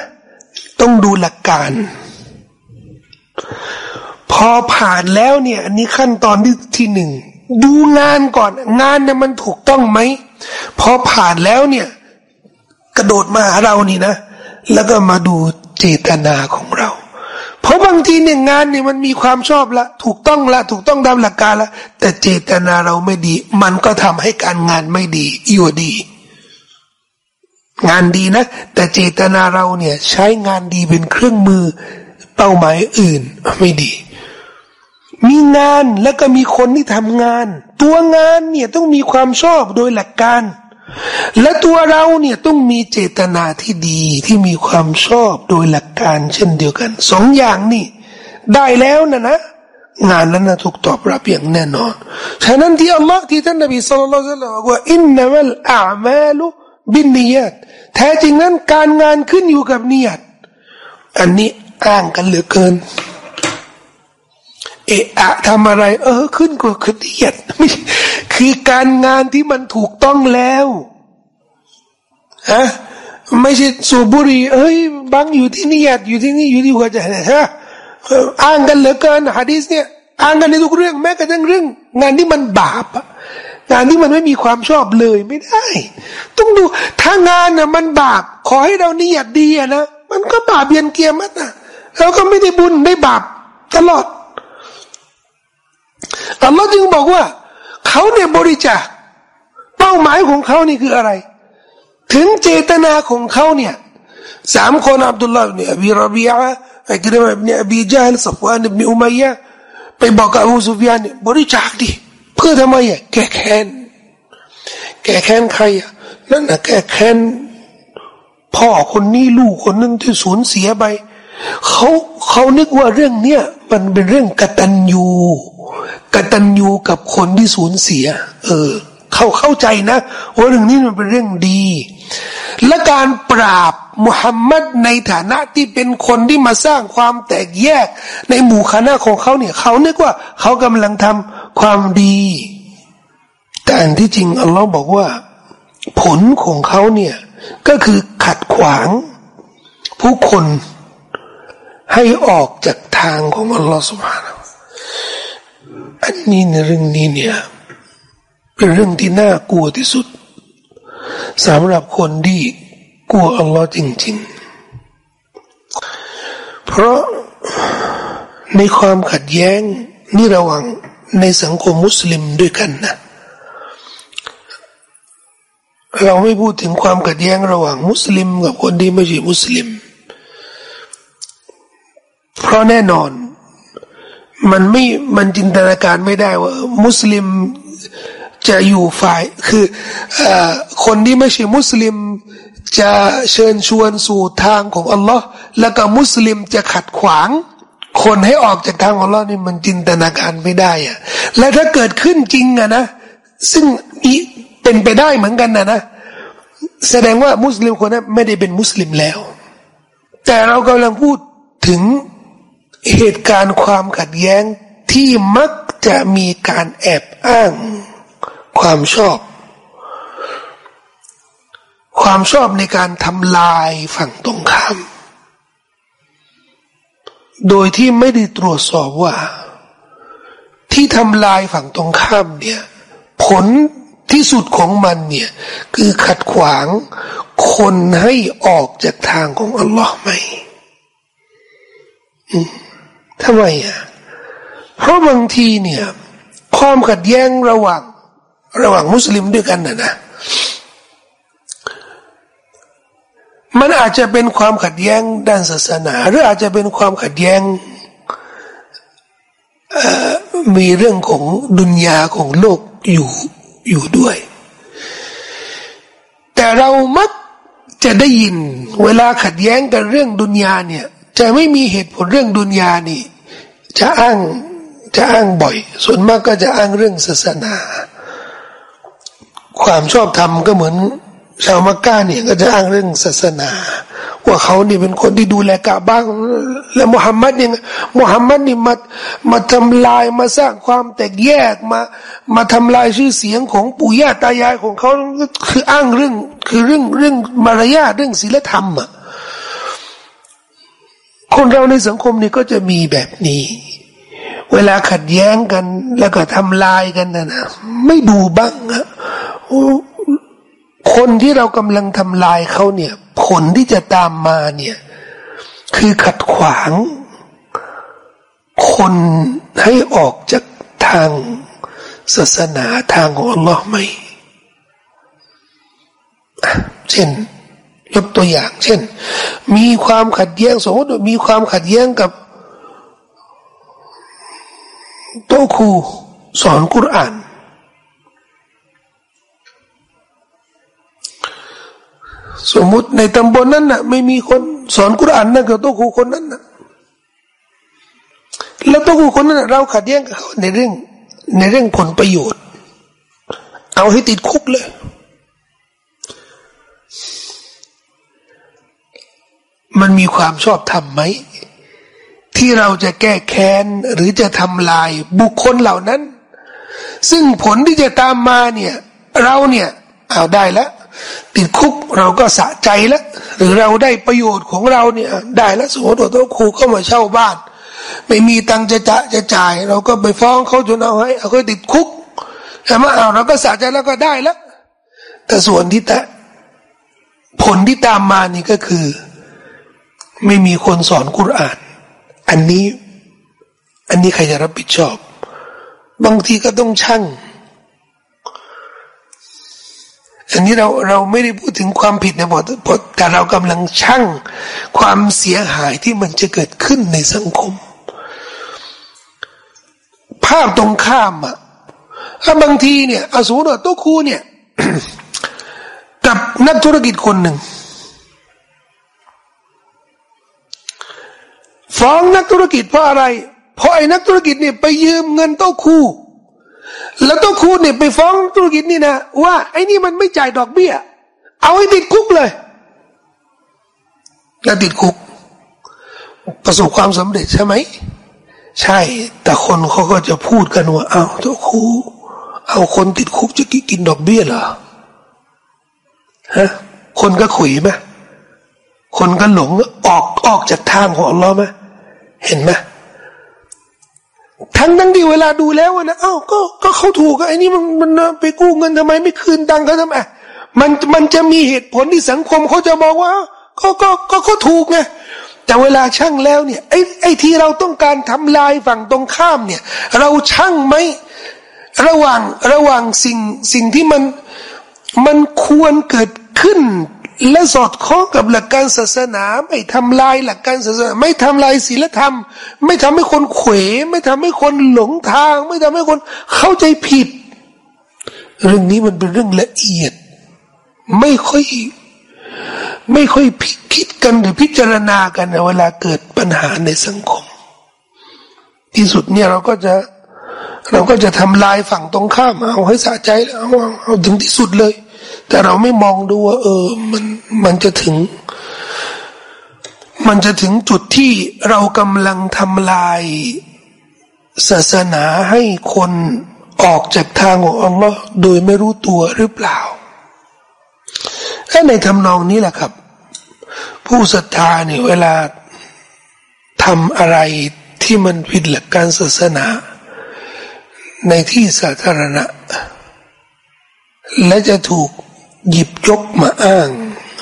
ต้องดูหลักการ พอผ่านแล้วเนี่ยอันนี้ขั้นตอนที่ที่หนึ่งดูงานก่อนงานเนี่ยมันถูกต้องไหมพอผ่านแล้วเนี่ย กระโดดมาหาเรานี่นะ แล้วก็มาดูเจตนาของ ราเพราะบางทีเนี่ยงานเนี่ยมันมีความชอบละถูกต้องละถูกต้องตามหลักการละแต่เจตนาเราไม่ดี มันก็ทำให้การงานไม่ดีอยู่ดี งานดีนะ แต่เจตนาเราเนี่ยใช้งานดีเป็นเครื่องมือเป้าหมายอื่นไม่ดี มีงานแล้วก็มีคนที่ทำงาน ตัวงานเนี่ยต้องมีความชอบโดยหลักการ และตัวเราเนี่ยต้องมีเจตนาที่ดีที่มีความชอบโดยหลักการเช่นเดียวกันสองอย่างนี่ ได้แล้วนะนะ งานนั้นนะถูกตอบรับอย่างแน่นอน ฉะนั้นที่อัลลอฮ์ที่ท่านนบีสุลต่านละบอกว่าอินนัมัลอามาลุบินนียตแท้จริงนั้นการงานขึ้นอยู่กับเนียตอันนี้อ้างกันเหลือเกิน เอะอะทำอะไร เออ ขึ้นกว่าคือเดียดไม่คือการงานที่มันถูกต้องแล้วฮะไม่ใช่สูบบุหรี่เอ้ยบางอยู่ที่นี่อยู่ที่นี่อยู่ที่หัวใจฮะอ้างกันเหลือเกินฮะดิษเนี่ยอ้างกันในทุกเรื่องแม้กระทั่งเรื่อง งานที่มันบาปงานที่มันไม่มีความชอบเลยไม่ได้ ต้องดูถ้างานน่ะมันบาป ขอให้เรานี่ยดดีอะนะมันก็บาปเบียนเกียรมัดนะเราก็ไม่ได้บุญได้บาปตลอด อัลลอฮ์จึงบอกว่า เขาเนี่ยบริจาค เป้าหมายของเขานี่คืออะไร ถึงเจตนาของเขาเนี่ยสามคนอับดุลลาห์เนี่ยอบีรบีอาอิกริมะเนี่ยอบีจาลสัฟวานอิบนอุมัยยะไปบอกกับอบูซุฟยานเนี่ยบริจาคดิเพื่อทำไมอะแก้แค้นแก้แค้นใครอะนั่นนะแก้แค้นพ่อคนนี้ลูกคนนึงที่สูญเสียไป เขาเขานึกว่าเรื่องเนี้ยมันเป็นเรื่องกตัญญูกตัญญูกับคนที่สูญเสีย เออ เขาเข้าใจนะว่าเรื่องนี้มันเป็นเรื่องดี และการปราบมุฮัมมัดในฐานะที่เป็นคนที่มาสร้างความแตกแยก ในหมู่คณะของเขาเนี่ย เขานึกว่าเขากำลังทำความดี แต่ที่จริงอัลลอฮ์บอกว่า ผลของเขาเนี่ยก็คือขัดขวาง ผู้คน ให้ออกจากทางของอัลลอฮ์สุบฮานาอันนี้ในเรื่องนี้เนี่ยเป็นเรื่องที่น่ากลัวที่สุดสำหรับคนที่กลัวอัลลอฮ์จริง ๆ เพราะในความขัดแย้งนี่ระหว่างในสังคมมุสลิมด้วยกันนะ เราไม่พูดถึงความขัดแย้งระหว่างมุสลิมกับคนที่ไม่ใช่มุสลิม เพราะแน่นอน มันไม่มันจินตนาการไม่ได้ว่า มุสลิมจะอยู่ฝ่ายคืออคนที่ไม่ใช่มุสลิมจะเชิญชวนสู่ทางของอัลลอฮ์แล้วก็มุสลิมจะขัดขวาง คนให้ออกจากทางอัลลอฮ์นี่มันจินตนาการไม่ได้อะและถ้าเกิดขึ้นจริงอะนะ ซึ่งเป็นไปได้เหมือนกันนะนะ แสดงว่ามุสลิมคนนั้นไม่ได้เป็นมุสลิมแล้ว แต่เรากำลังพูดถึง เหตุการณ์ความขัดแย้งที่มักจะมีการแอบอ้าง ความชอบ ความชอบในการทำลายฝั่งตรงข้าม โดยที่ไม่ได้ตรวจสอบว่า ที่ทำลายฝั่งตรงข้ามเนี่ย ผลที่สุดของมันเนี่ย คือขัดขวางคนให้ออกจากทางของอัลลอฮ์ไหมอืม ทำไมอะเพราะบางทีเนี่ย ความขัดแย้งระหว่างระหว่างมุสลิมด้วยกันนะนะมันอาจจะเป็นความขัดแย้งด้านศาสนา หรืออาจจะเป็นความขัดแย้งมีเรื่องของดุนยาของโลกอยู่อยู่ด้วย แต่เรามักจะได้ยิน เวลาขัดแย้งกันเรื่องดุนยาเนี่ย จะไม่มีเหตุผลเรื่องดุนยานี่ จะอ้างจะอ้างบ่อย ส่วนมากก็จะอ้างเรื่องศาสนา ความชอบธรรมก็เหมือน ชาวมักกะเนี่ยก็จะอ้างเรื่องศาสนา ว่าเขานี่เป็นคนที่ดูแลกะบ้าง แล้วมุฮัมมัดเนี่ยมุฮัมมัดนี่มามาทำลายมาสร้างความแตกแยกมา มาทำลายชื่อเสียงของปู่ย่าตายายของเขาคืออ้างเรื่องคือเรื่องเรื่องมารยาทเรื่องศีลธรรมอะ คนเราในสังคมนี่ก็จะมีแบบนี้ เวลาขัดแย้งกัน แล้วก็ทำลายกันนะนะไม่ดูบ้างอะคนที่เรากำลังทำลายเขาเนี่ย ผลที่จะตามมาเนี่ย คือขัดขวาง คนให้ออกจากทางศาสนาทางของอัลลอฮ์ไหมเช่น ยกตัวอย่าง เช่น มีความขัดแย้งสมมติมีความขัดแย้งกับโตครูสอนกุรอานสมมติในตำบลนั้นน่ะ ไม่มีคนสอนกุรอานนั่นกับโตัวครูคนนั้นน่ะแล้วโตัวครูคนนั้นเราขัดแย้งกับเขาในเรื่อง ในเรื่องผลประโยชน์ เอาให้ติดคุกเลย มันมีความชอบธรรมไหม ที่เราจะแก้แค้นหรือจะทำลายบุคคลเหล่านั้น ซึ่งผลที่จะตามมาเนี่ย เราเนี่ยเอาได้แล้วติดคุกเราก็สะใจแล้วหรือเราได้ประโยชน์ของเราเนี่ย ได้แล้วสมมติว่าตัวครูเข้ามาเช่าบ้าน ไม่มีตังจะจะจะจ่าย เราก็ไปฟ้องเขาจนเอาให้เอาเขาติดคุกใช่ไหมเอาเราก็สะใจแล้วก็ได้แล้วแต่ส่วนที่แต่ผลที่ตามมานี่ก็คือ ไม่มีคนสอนกุรอาน อันนี้ อันนี้ใครจะรับผิดชอบ บางทีก็ต้องชั่งอันนี้เราเราไม่ได้พูดถึงความผิดนะบทแต่เรากำลังชั่งความเสียหายที่มันจะเกิดขึ้นในสังคม ภาพตรงข้ามอะถ้าบางทีเนี่ยอสูรตัวครูเนี่ย กับนักธุรกิจคนหนึ่ง ฟ้องนักธุรกิจเพราะอะไร เพราะไอ้นักธุรกิจเนี่ยไปยืมเงินโต๊ะครูแล้วโต้องคูณเนี่ยไปฟ้องธุรกิจนี่นะว่าไอ้นี่มันไม่จ่ายดอกเบี้ย เอาให้ติดคุกเลยแล้วติดคุก ประสบความสำเร็จใช่ไหมใช่ แต่คนเขาก็จะพูดกันว่า เอาโตัวครูเอาคนติดคุกจะกินดอกเบี้ยเหรอฮะคนก็ขุยไหมคนก็หลงออกออกจากทางของอัลลอฮ์ไหม เห็นไหมทั้งทั้งที่เวลาดูแล้วนะเอ้าก็ก็เขาถูกไอ้นี่มันมันไปกู้เงินทำไมไม่คืนตังค์เขาทำไมมันมันจะมีเหตุผลที่สังคมเขาจะมองว่าก็ก็ก็เขาถูกไงแต่เวลาช่างแล้วเนี่ยไอ้ไอ้ที่เราต้องการทำลายฝั่งตรงข้ามเนี่ย เราช่างไหมระหว่างระหว่างสิ่งสิ่งที่มันมันควรเกิดขึ้น และสอดคล้องกับหลักการศาสนา ไม่ทำลายหลักการศาสนา ไม่ทำลายศีลธรรม ไม่ทำให้คนเขวไม่ทำให้คนหลงทาง ไม่ทำให้คนเข้าใจผิด เรื่องนี้มันเป็นเรื่องละเอียด ไม่ค่อย ไม่ค่อยคิดกันหรือพิจารณากันเวลาเกิดปัญหาในสังคม ที่สุดเนี่ยเราก็จะเราก็จะทำลายฝั่งตรงข้ามเอาให้สะใจแล้วเอาเอาถึงที่สุดเลย แต่เราไม่มองดูว่า เออ มันมันจะถึง มันจะถึงจุดที่เรากำลังทำลาย ศาสนาให้คนออกจากทางของอัลลอฮ์โดยไม่รู้ตัวหรือเปล่าและในทำนองนี้แหละครับ ผู้ศรัทธาเนี่ยเวลาทำอะไรที่มันผิดหลักการศาสนา ในที่สาธารณะ และจะถูก หยิบยกมาอ้าง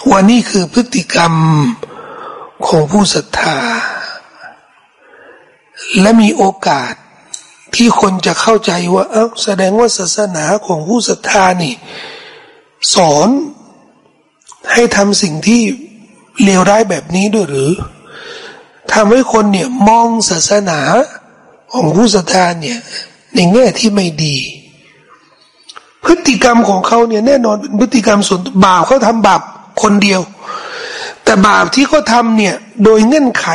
ว่านี่คือพฤติกรรมของผู้ศรัทธา และมีโอกาสที่คนจะเข้าใจว่าเอ้าแสดงว่าศาสนาของผู้ศรัทธานี่ สอนให้ทำสิ่งที่เลวร้ายแบบนี้ด้วยหรือทำให้คนเนี่ยมองศาสนาของผู้ศรัทธาเนี่ยในแง่ที่ไม่ดี พฤติกรรมของเขาเนี่ยแน่นอนเป็นพฤติกรรมส่วนบาปเขาทำบาปคนเดียว แต่บาปที่เขาทาเนี่ยโดยเงื่อนไข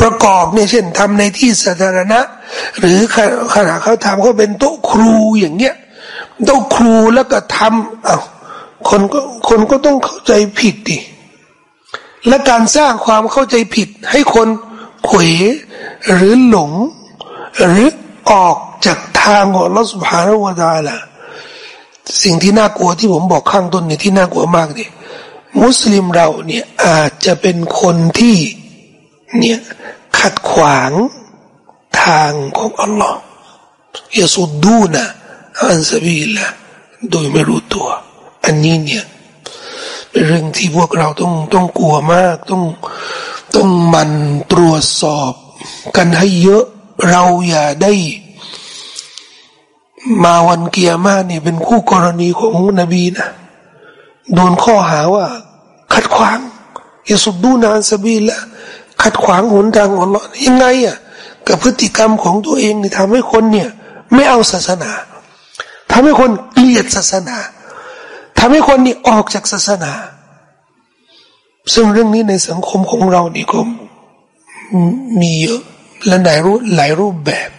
ประกอบเนี่ยเช่นทำในที่สาธารณะ หรือขณะเขาทำเขาเป็นโต๊ะครูอย่างเงี้ยโต๊ะครูแล้วก็ทำอา้าวคนก็คนก็ต้องเข้าใจผิดดิและการสร้างความเข้าใจผิดให้คนเขวหรือหลง หรือออกจากทางของลอสุภาระวดาละ สิ่งที่น่ากลัวที่ผมบอกข้างต้นเนี่ยที่น่ากลัวมากเนี่ยมุสลิมเราเนี่ยอาจจะเป็นคนที่เนี่ยขัดขวางทางของอัลลอฮ์ยาสุดดูนะอันสบีละโดยไม่รู้ตัว อันนี้เนี่ยเป็นเรื่องที่พวกเราต้องต้องกลัวมากต้องต้องมันตรวจสอบ กันให้เยอะเราอย่าได้ มาวันเกียร์มาเนี่ยเป็นคู่กรณีของนบีนะโดนข้อหาว่า ขัดขวางยาสุดดูนานสบีละขัดขวางหนทางของเรายังไงอะกับพฤติกรรมของตัวเองนี่ทำให้คนเนี่ย ไม่เอาศาสนาทำให้คนเกลียดศาสนาทำให้คนนี่ออกจากศาสนา ซึ่งเรื่องนี้ในสังคมของเรานี่ก็มีเยอะและหลายรูปหลายรูปแบบ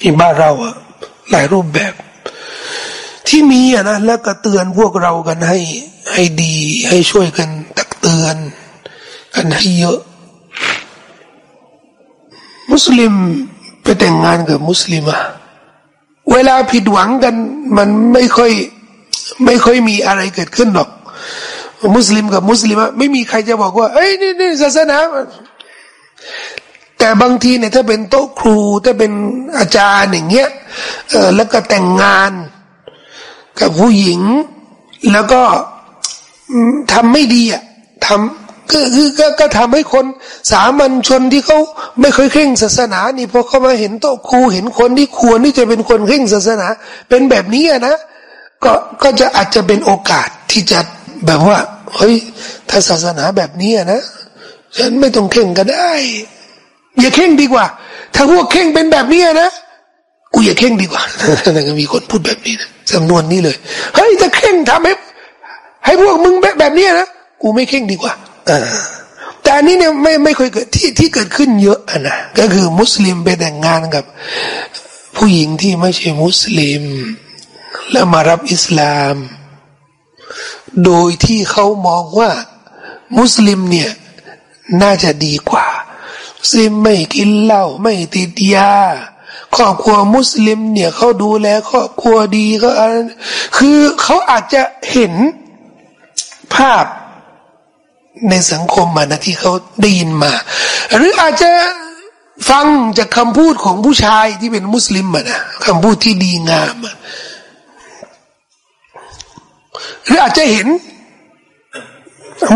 ที่บ้านเราอะหลายรูปแบบ ที่มีอะนะแล้วก็เตือนพวกเรากันให้ ให้ดีให้ช่วยกันตักเตือน กันให้เยอะ มุสลิมไปแต่งงานกับมุสลิมอะเวลาผิดหวังกัน มันไม่ค่อย ไม่ค่อยมีอะไรเกิดขึ้นหรอก มุสลิมกับมุสลิมะไม่มีใครจะบอกว่า เอ้ยนี่นี่ศาสนา แต่บางทีเนี่ยถ้าเป็นโต๊ะครูถ้าเป็นอาจารย์อย่างเงี้ยเออแล้วก็แต่งงาน กับผู้หญิง แล้วก็ทำไม่ดีอะทำก็คือก็ก็ทำให้คนสามัญชนที่เขาไม่เคยเคร่งศาสนานี่พอเขามาเห็นโต๊ะครูเห็นคนที่ควรที่จะเป็นคนเคร่งศาสนา เป็นแบบนี้อะนะก็ก็จะอาจจะเป็นโอกาสที่จะแบบว่าเฮ้ยถ้าศาสนาแบบนี้นะฉันไม่ต้องเข่งก็ได้ อย่าเข่งดีกว่า ถ้าพวกเข่งเป็นแบบนี้นะกูอย่าเข่งดีกว่าแต่ก็มีคนพูดแบบนี้นะจำนวนนี้เลยเฮ้ยถ้าเข่งทำให้ ให้พวกมึงแบบแบบนี้นะกูไม่เข่งดีกว่าอแต่อันนี้เนี่ยไม่ไม่เคยเกิดที่ที่เกิดขึ้นเยอะนะก็คือมุสลิมไปแต่งงานกับ ผู้หญิงที่ไม่ใช่มุสลิม แล้วมารับอิสลาม โดยที่เขามองว่า มุสลิมเนี่ยน่าจะดีกว่า ซิมไม่กินเหล้าไม่ติดยาครอบครัวมุสลิมเนี่ยเขาดูแลครอบครัวดีเขาคือเขาอาจจะเห็นภาพในสังคมมานะที่เขาได้ยินมา หรืออาจจะฟังจากคำพูดของผู้ชายที่เป็นมุสลิมมานะคำพูดที่ดีงามหรืออาจจะเห็น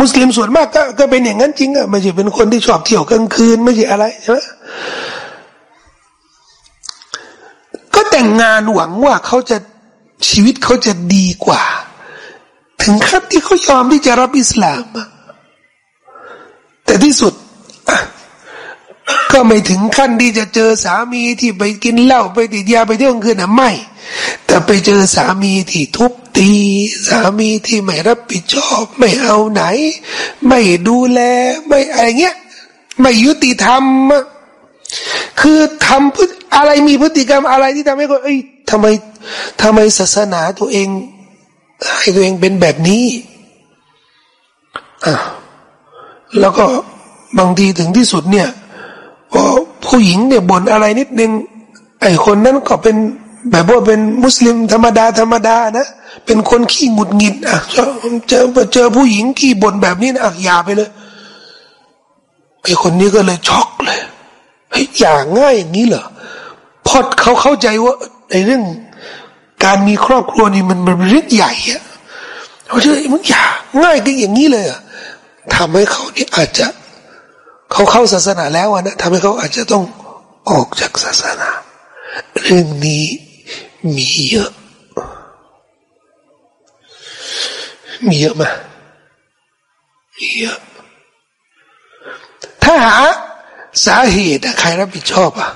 มุสลิมส่วนมากก็ก็เป็นอย่างนั้นจริงอะไม่ใช่เป็นคนที่ชอบเที่ยวกลางคืนไม่ใช่อะไรใช่ไหมก็แต่งงานหวังว่าเขาจะชีวิตเขาจะดีกว่า ถึงขั้นที่เขายอมที่จะรับอิสลาม แต่ที่สุดก็ไม่ถึงขั้นที่จะเจอสามีที่ไปกินเหล้าไปติดยาไปเที่ยวกลางคืนนะไม่ แต่ไปเจอสามีที่ทุบ สามีที่ไม่รับผิดชอบ ไม่เอาไหน ไม่ดูแล ไม่อะไรเงี้ย ไม่ยุติธรรม คือทำอะไรมีพฤติกรรมอะไรที่ทำให้คนเอ้ยทำไมทำไมศาสนาตัวเอง ให้ตัวเองเป็นแบบนี้อะแล้วก็บางทีถึงที่สุดเนี่ยพอผู้หญิงเนี่ยบ่นอะไรนิดนึงไอ้คนนั้นก็เป็น แบบว่าเป็นมุสลิมธรรมดาธรรมดานะ เป็นคนขี้หงุดหงิดอะเจอเจอผู้หญิงขี้บ่นแบบนี้นะอย่าไปเลยไอ้คนนี้ก็เลยช็อกเลยเฮ้ยอย่างง่ายอย่างนี้เหรอพอเขาเข้าใจว่าในเรื่อง การมีครอบครัวนี่มันมันเรื่องใหญ่อะเขาเชื่อมันอย่าง่ายก็อย่างนี้เลยอะทำให้เขานี่อาจจะ เขาเข้าศาสนาแล้วนะทำให้เขาอาจจะต้องออกจากศาสนา เรื่องนี้ มีเยอะ มีเยอะมามีเยอะ ถ้าหาสาเหตุใครรับผิดชอบอะ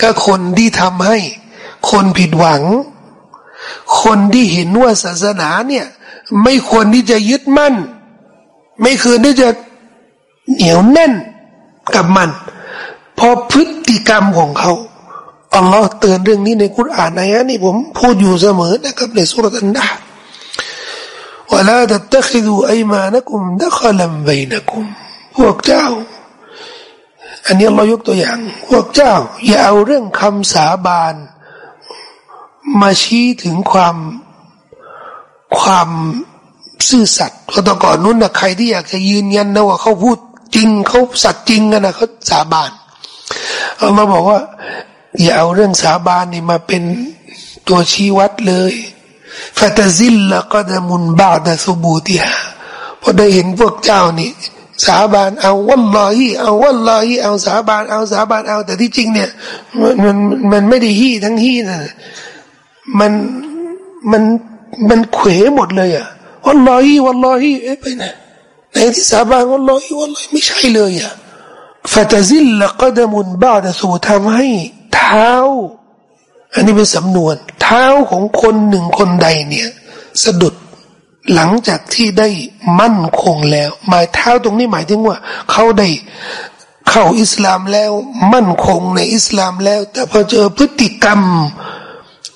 ก็คนที่ทำให้คนผิดหวัง คนที่เห็นว่าศาสนาเนี่ย ไม่ควรที่จะยึดมั่น ไม่ควรที่จะเหนียวแน่นกับมันพราะพฤติกรรมของเขา อัลลอฮ์เตือนเรื่องนี้ในคุรานนะนี่ผมพูดอยู่เสมอนะครับในสุรษันดาว่าลาตัตขิดูไอมานะกุมดะขลัมไบนะกุมพวกเจ้า อันนี้เรายกตัวอย่าง พวกเจ้า อย่าเอาเรื่องคำสาบาน มาชี้ถึงความความซื่อสัตย์เพราะตก่อนนู้นนะใครที่อยากจะยืนยันนะว่าเขาพูดจริงเขาสัตย์จริงกันนะเขาสาบานเอามาบอกว่า อย่าเอาเรื่องสาบานนี่มาเป็นตัวชี้วัดเลยฟาตซิลละก็จะมุนบาดะสบูติฮะพอได้เห็นพวกเจ้านี่ สาบานเอาวัลลอฮีเอาวัลลอฮีเอาสาบานเอาสาบานเอา แต่ที่จริงเนี่ย มันมันมันไม่ได้ฮี่ทั้งฮี่นะมันมันมันเขวหมดเลยอะวัลลอฮีวัลลอฮีเอ๊ะไปไหนในที่สาบานวัลลอฮีวัลลอฮีไม่ใช่เลยอะฟาตซิลละก็จะมุนบาดะสูทำให้ เท้า อันนี้เป็นสำนวน เท้าของคนหนึ่งคนใดเนี่ย สะดุดหลังจากที่ได้มั่นคงแล้ว หมายเท้าตรงนี้หมายถึงว่า เขาได้เข้าอิสลามแล้ว มั่นคงในอิสลามแล้ว แต่พอเจอพฤติกรรม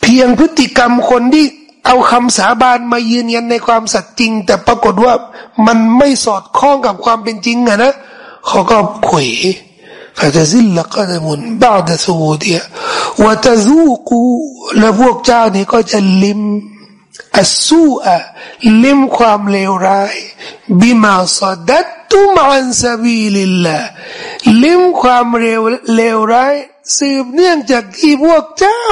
เพียงพฤติกรรมคนที่เอาคำสาบานมายืนยันในความสัตย์จริง แต่ปรากฏว่ามันไม่สอดคล้องกับความเป็นจริงอะนะเขาก็ขวย فتزل قدم بعد ثبوتها وتذوقوا และพวกเจ้านี่ก็จะลิมอัสูอะลิมความเลวร้ายบิมาสดัตตุมอันซาบีลิลละลิมความเลวเลวร้ายสืบเนื่องจากที่พวกเจ้า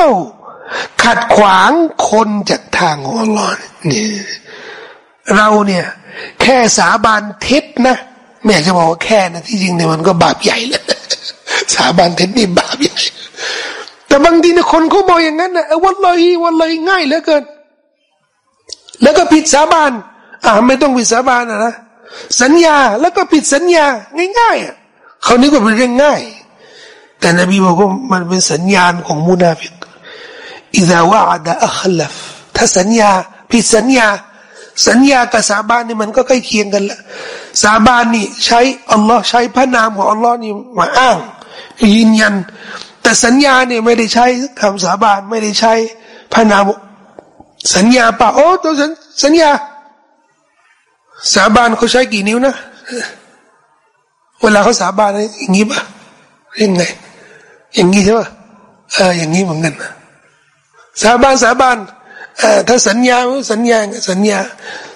ขัดขวางคนจากทางของอัลลอฮ์นี่เราเนี่ย แค่สาบานเท็จนะ ไม่อยากจะบอกว่าแค่นะที่จริงเนี่ยมันก็บาปใหญ่เลยสาบานเท็จนี่บาปใหญ่ แต่บางทีเนี่ยคนเขาบอกอย่างนั้นนะวันลอยวันลอยง่ายเหลือเกิน แล้วก็ผิดสาบานอ่าไม่ต้องผิดสาบานนะนะสัญญาแล้วก็ผิดสัญญาง่ายๆอะเขานี่ก็เป็นเรื่องง่าย แต่นบีบอกว่ามันเป็นสัญญาณของมุนาฟิกอิดาวะดะอัคลฟถ้าสัญญาผิดสัญญา สัญญากับสาบานนี่มันก็ใกล้เคียงกันละสาบานนี่ใช้อัลลอฮ์ใช้พระนามของอัลลอฮ์นี่มาอ้าง ยืนยัน แต่สัญญาเนี่ยไม่ได้ใช้คำสาบานไม่ได้ใช้พระนาม สัญญาป่ะโอ้ตัวสัญสัญญา สาบานเขาใช้กี่นิ้วนะเวลาเขาสาบานอย่างนี้ป่ะยังไงอย่างนี้ใช่ป่ะเอออย่างนี้เหมือนกันสาบานสาบาน ถ้าสัญญาสัญญาสัญญา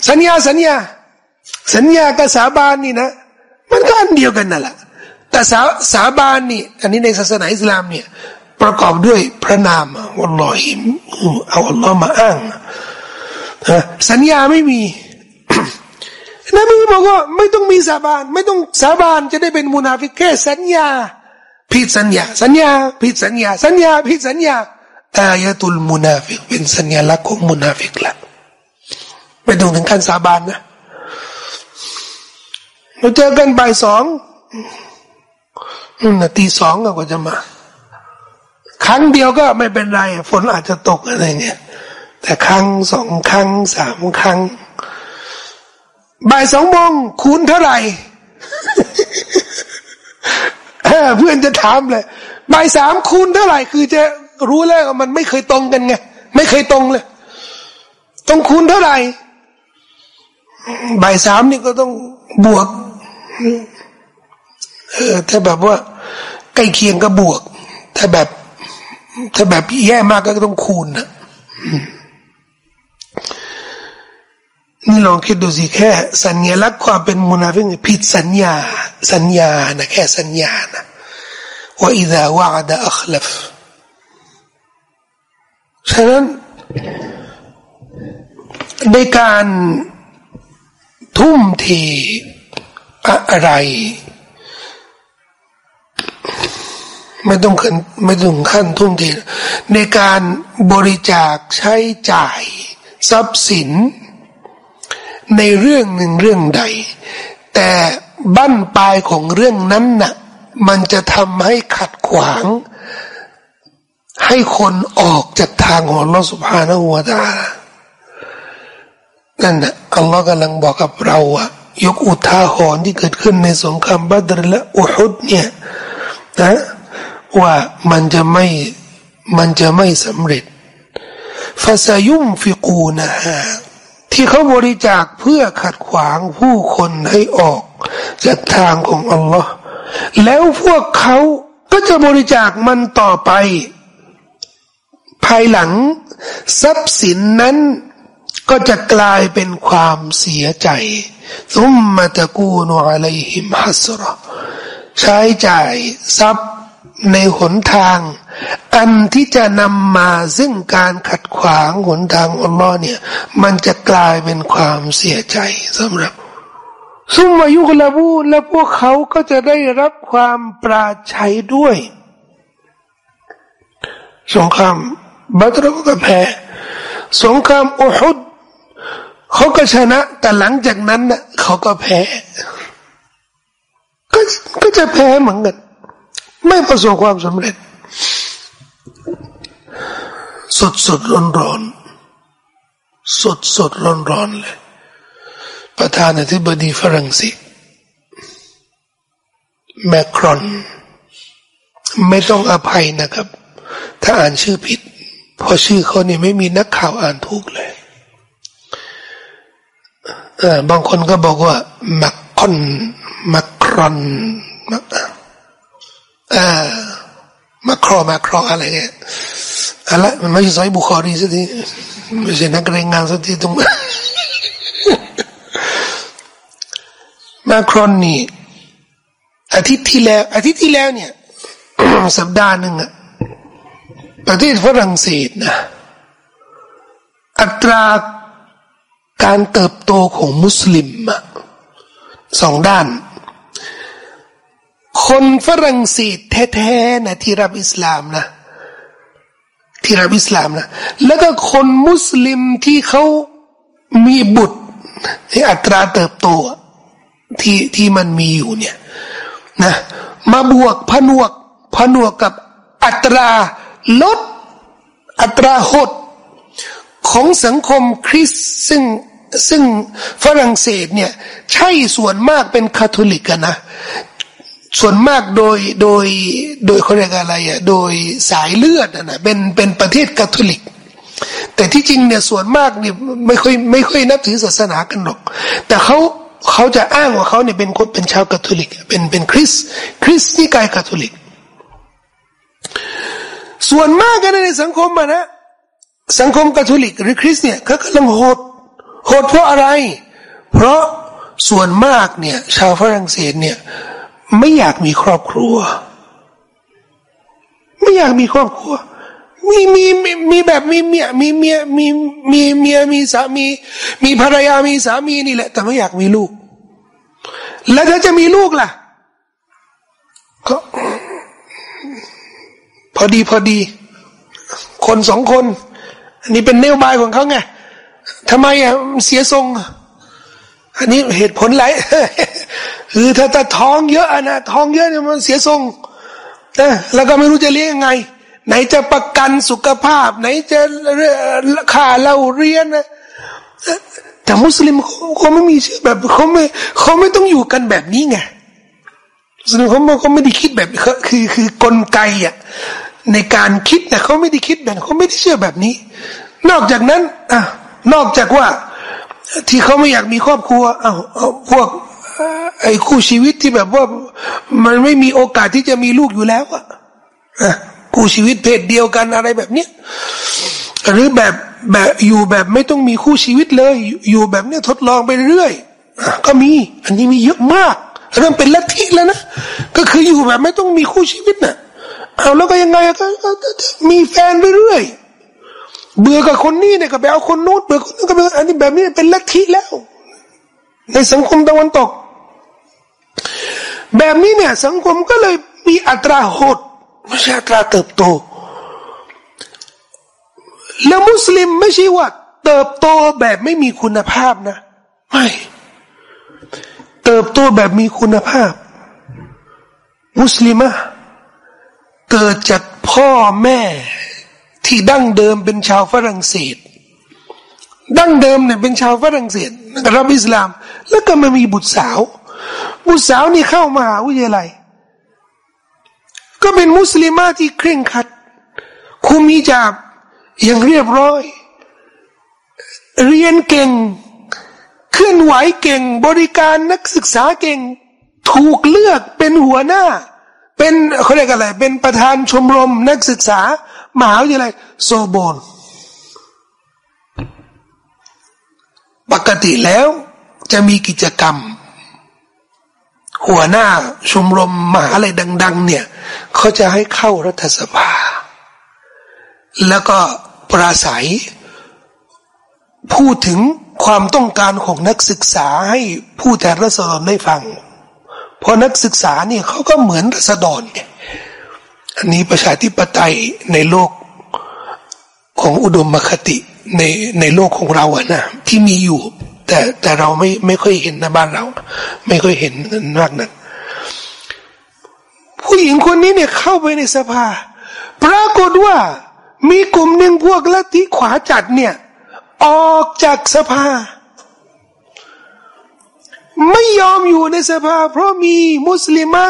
สัญญาสัญญา สัญญากับสาบานนี่นะ มันก็อันเดียวกันนั่นแหละแต่สาสาบานนี่ อันนี้ในศาสนาอิสลามเนี่ย ประกอบด้วยพระนามอัลลอฮิมเอาอัลลอฮ์มาอ้างสัญญาไม่มีนบีบอกว่าไม่ต้องมีสาบาน ไม่ต้องสาบานจะได้เป็นมุนาฟิกแค่สัญญาผิดสัญญา สัญญาผิดสัญญา สัญญาผิดสัญญา آية المنافق เป็นสัญลักษณ์ของมุนาฟิกละไม่ต้องถึงขั้นสาบานนะเราเจอกันบ่ายสองนาทีสองก็จะมา ครั้งเดียวก็ไม่เป็นไร ฝนอาจจะตกอะไรเนี่ยแต่ครั้งสองครั้งสามครั้งบ่ายสองโมงคูณเท่าไหร่เพื่อนจะถามเลยบ่ายสามคูณเท่าไหร่ คือจะ รู้แล้วมันไม่เคยตรงกันไงไม่เคยตรงเลย ต้องคูณเท่าไหร่บ่ายสามนี่ก็ต้องบวกเออถ้าแบบว่า ใกล้เคียงก็บวก ถ้าแบบ ถ้าแบบแย่มากก็ต้องคูณนะนี่ลองคิดดูสิแค่ สัญลักษณ์ความเป็นมุนาฟิกผิดสัญญา สัญญานะแค่สัญญานะว่าอิดาวะดะอัคลฟ ฉะนั้นในการทุ่มเทอะไร ไม่ต้องขั้นไม่ต้องขั้นทุ่มเทในการบริจาคใช้จ่าย ทรัพย์สิน ในเรื่องหนึ่งเรื่องใด แต่บั้นปลายของเรื่องนั้นนะ่ะมันจะทำให้ขัดขวาง ให้คนออกจากทางของอัลลอฮฺสุบฮานาหัวตานั่นนะอัลลอฮ์กำลังบอกกับเราอะยกอุทาหรณ์ที่เกิดขึ้นในสงครามบัตรและอุฮุดเนี่ยนะว่ามันจะไม่มันจะไม่สำเร็จฟาซายุมฟิกูนะฮะที่เขาบริจาคเพื่อขัดขวางผู้คนให้ออกจากทางของอัลลอฮ์แล้วพวกเขาก็จะบริจาคมันต่อไป ภายหลัง ทรัพย์สินนั้นก็จะกลายเป็นความเสียใจซุมมาตะกูนอะไรหิมฮัสรใช้จ่ายทรัพย์ในหนทาง อันที่จะนำมาซึ่งการขัดขวางหนทางอัลลอฮ์เนี่ย มันจะกลายเป็นความเสียใจสำหรับซุมมายุกลาบูและพวกเขาก็จะได้รับความปราชัยด้วยสงคราม บัตรก็แพ้ สงครามอุฮุดเขาก็ชนะ แต่หลังจากนั้นน่ะเขาก็แพ้ก็ก็จะแพ้เหมือนกัน ไม่ประสบความสำเร็จ สดสดร้อนร้อนสดสดร้อนร้อนเลย ประธานาธิบดีฝรั่งเศสแมครอน ไม่ต้องอภัยนะครับ ถ้าอ่านชื่อผิด เพราะชื่อเขาเนี่ยไม่มีนักข่าวอ่านถูกเลยบางคนก็บอกว่า มักคอน มักรอนมักอ่ามักครอมักครออะไรเงี้ยอะไรมันไม่ใช่ซอยบุคอรีสักทีไม่ใช่นักเรียนงานสักทีตรงมาครอนนี่อาทิตย์ที่แล้ว อาทิตย์ที่แล้วเนี่ย สัปดาห์หนึ่งอะ ประเทศฝรั่งเศสนะอัตราการเติบโตของมุสลิมสองด้าน คนฝรั่งเศสแท้ๆนะที่รับอิสลามนะที่รับอิสลามนะแล้วก็คนมุสลิมที่เขามีบุตรที่อัตราเติบโตที่ที่มันมีอยู่เนี่ยนะมาบวกผนวกผนวกกับอัตรา ลดอัตราหดของสังคมคริสต์ซึ่งซึ่งฝรั่งเศสเนี่ยใช่ส่วนมากเป็นคาทอลิกกันนะ ส่วนมากโดยโดยโดยเขาเรียกอะไรอะโดยสายเลือดนะเป็นเป็นประเทศคาทอลิก แต่ที่จริงเนี่ยส่วนมากเนี่ยไม่ค่อยไม่ค่อยนับถือศาสนากันหรอก แต่เขาเขาจะอ้างว่าเขาเนี่ยเป็นคนเป็นชาวคาทอลิก เป็นเป็นคริสคริสที่กายคาทอลิก ส่วนมากกันในสังคมอะนะ สังคมคาทอลิกหรือคริสเนี่ยเขากำลังโหดโหดเพราะอะไร เพราะส่วนมากเนี่ยชาวฝรั่งเศสเนี่ยไม่อยากมีครอบครัว ไม่อยากมีครอบครัว มีมีมีมีแบบมีเมียมีเมียมีมีเมียมีสามี มีภรรยามีสามีนี่แหละ แต่ไม่อยากมีลูก แล้วถ้าจะมีลูกล่ะ ก็ พอดีพอดี คนสองคน อันนี้เป็นเนวบายของเขาไงทำไมอะเสียทรง อันนี้เหตุผลไรคือถ้าถ้าท้องเยอะนะท้องเยอะเนี่ยมันเสียทรงนะแล้วก็ไม่รู้จะเลี้ยงยังไง ไหนจะประกันสุขภาพ ไหนจะค่าเราเรียนนะแต่มุสลิมเขาไม่มีเชื่อแบบเขาไม่เขาไม่ต้องอยู่กันแบบนี้ไงมุสลิมเขาเขาไม่ได้คิดแบบคือคือกลไกอะ ในการคิดเนี่ยเขาไม่ได้คิดแบบเขาไม่ได้เชื่อแบบนี้ นอกจากนั้นอะนอกจากว่าที่เขาไม่อยากมีครอบครัวเอาเอาพวกไอ้คู่ชีวิตที่แบบว่ามันไม่มีโอกาสที่จะมีลูกอยู่แล้วอะคู่ชีวิตเพศเดียวกันอะไรแบบเนี้ยหรือแบบแบบอยู่แบบไม่ต้องมีคู่ชีวิตเลย อยู่แบบเนี้ยทดลองไปเรื่อยก็มี อันนี้มีเยอะมากเริ่มเป็นลัทธิแล้วนะก็คืออยู่แบบไม่ต้องมีคู่ชีวิตนะ่ะ เอาแล้วก็ยังไงก็มีแฟนเรื่อยเบื่อกับคนนี้เนี่ยก็ไปเอาคนนู้นเบื่อคนนู้นก็ไปอันนี้แบบนี้เป็นลัทธิแล้ว ในสังคมตะวันตก แบบนี้เนี่ย สังคมก็เลยมีอัตราโหดไม่ใช่อัตราเติบโต แล้วมุสลิมไม่ใช่ว่าเติบโตแบบไม่มีคุณภาพนะ ไม่ เติบโตแบบมีคุณภาพ มุสลิมะ เกิดจากพ่อแม่ที่ดั้งเดิมเป็นชาวฝรั่งเศส ดั้งเดิมเนี่ยเป็นชาวฝรั่งเศสรับอิสลาม แล้วก็มามีบุตรสาว บุตรสาวนี่เข้ามาวิทยาลัย ก็เป็นมุสลิมาที่เคร่งขัด คุมีจาบอย่างเรียบร้อย เรียนเก่ง เคลื่อนไหวเก่ง บริการนักศึกษาเก่ง ถูกเลือกเป็นหัวหน้า เป็นเขาเรียกอะไร เป็นประธานชมรมนักศึกษา มหาวิทยาลัยโซโบน ปกติแล้วจะมีกิจกรรม หัวหน้าชมรมมหาลัยดัง ๆ เนี่ยเขาจะให้เข้ารัฐสภา แล้วก็ปราศัย พูดถึงความต้องการของนักศึกษาให้ผู้แทนรัษฎรได้ฟัง เพราะนักศึกษาเนี่ยเขาก็เหมือนรัษฎรเนี่ยอันนี้ประชาธิปไตยในโลกของอุดมคติในในโลกของเราอะนะที่มีอยู่ แต่แต่เราไม่ไม่ค่อยเห็นในบ้านเรา ไม่ค่อยเห็นมากนักผู้หญิงคนนี้เนี่ยเข้าไปในสภา ปรากฏว่ามีกลุ่มหนึ่งพวกลัทธิขวาจัดเนี่ย ออกจากสภา ไม่ยอมอยู่ในสภา เพราะมีมุสลิมะ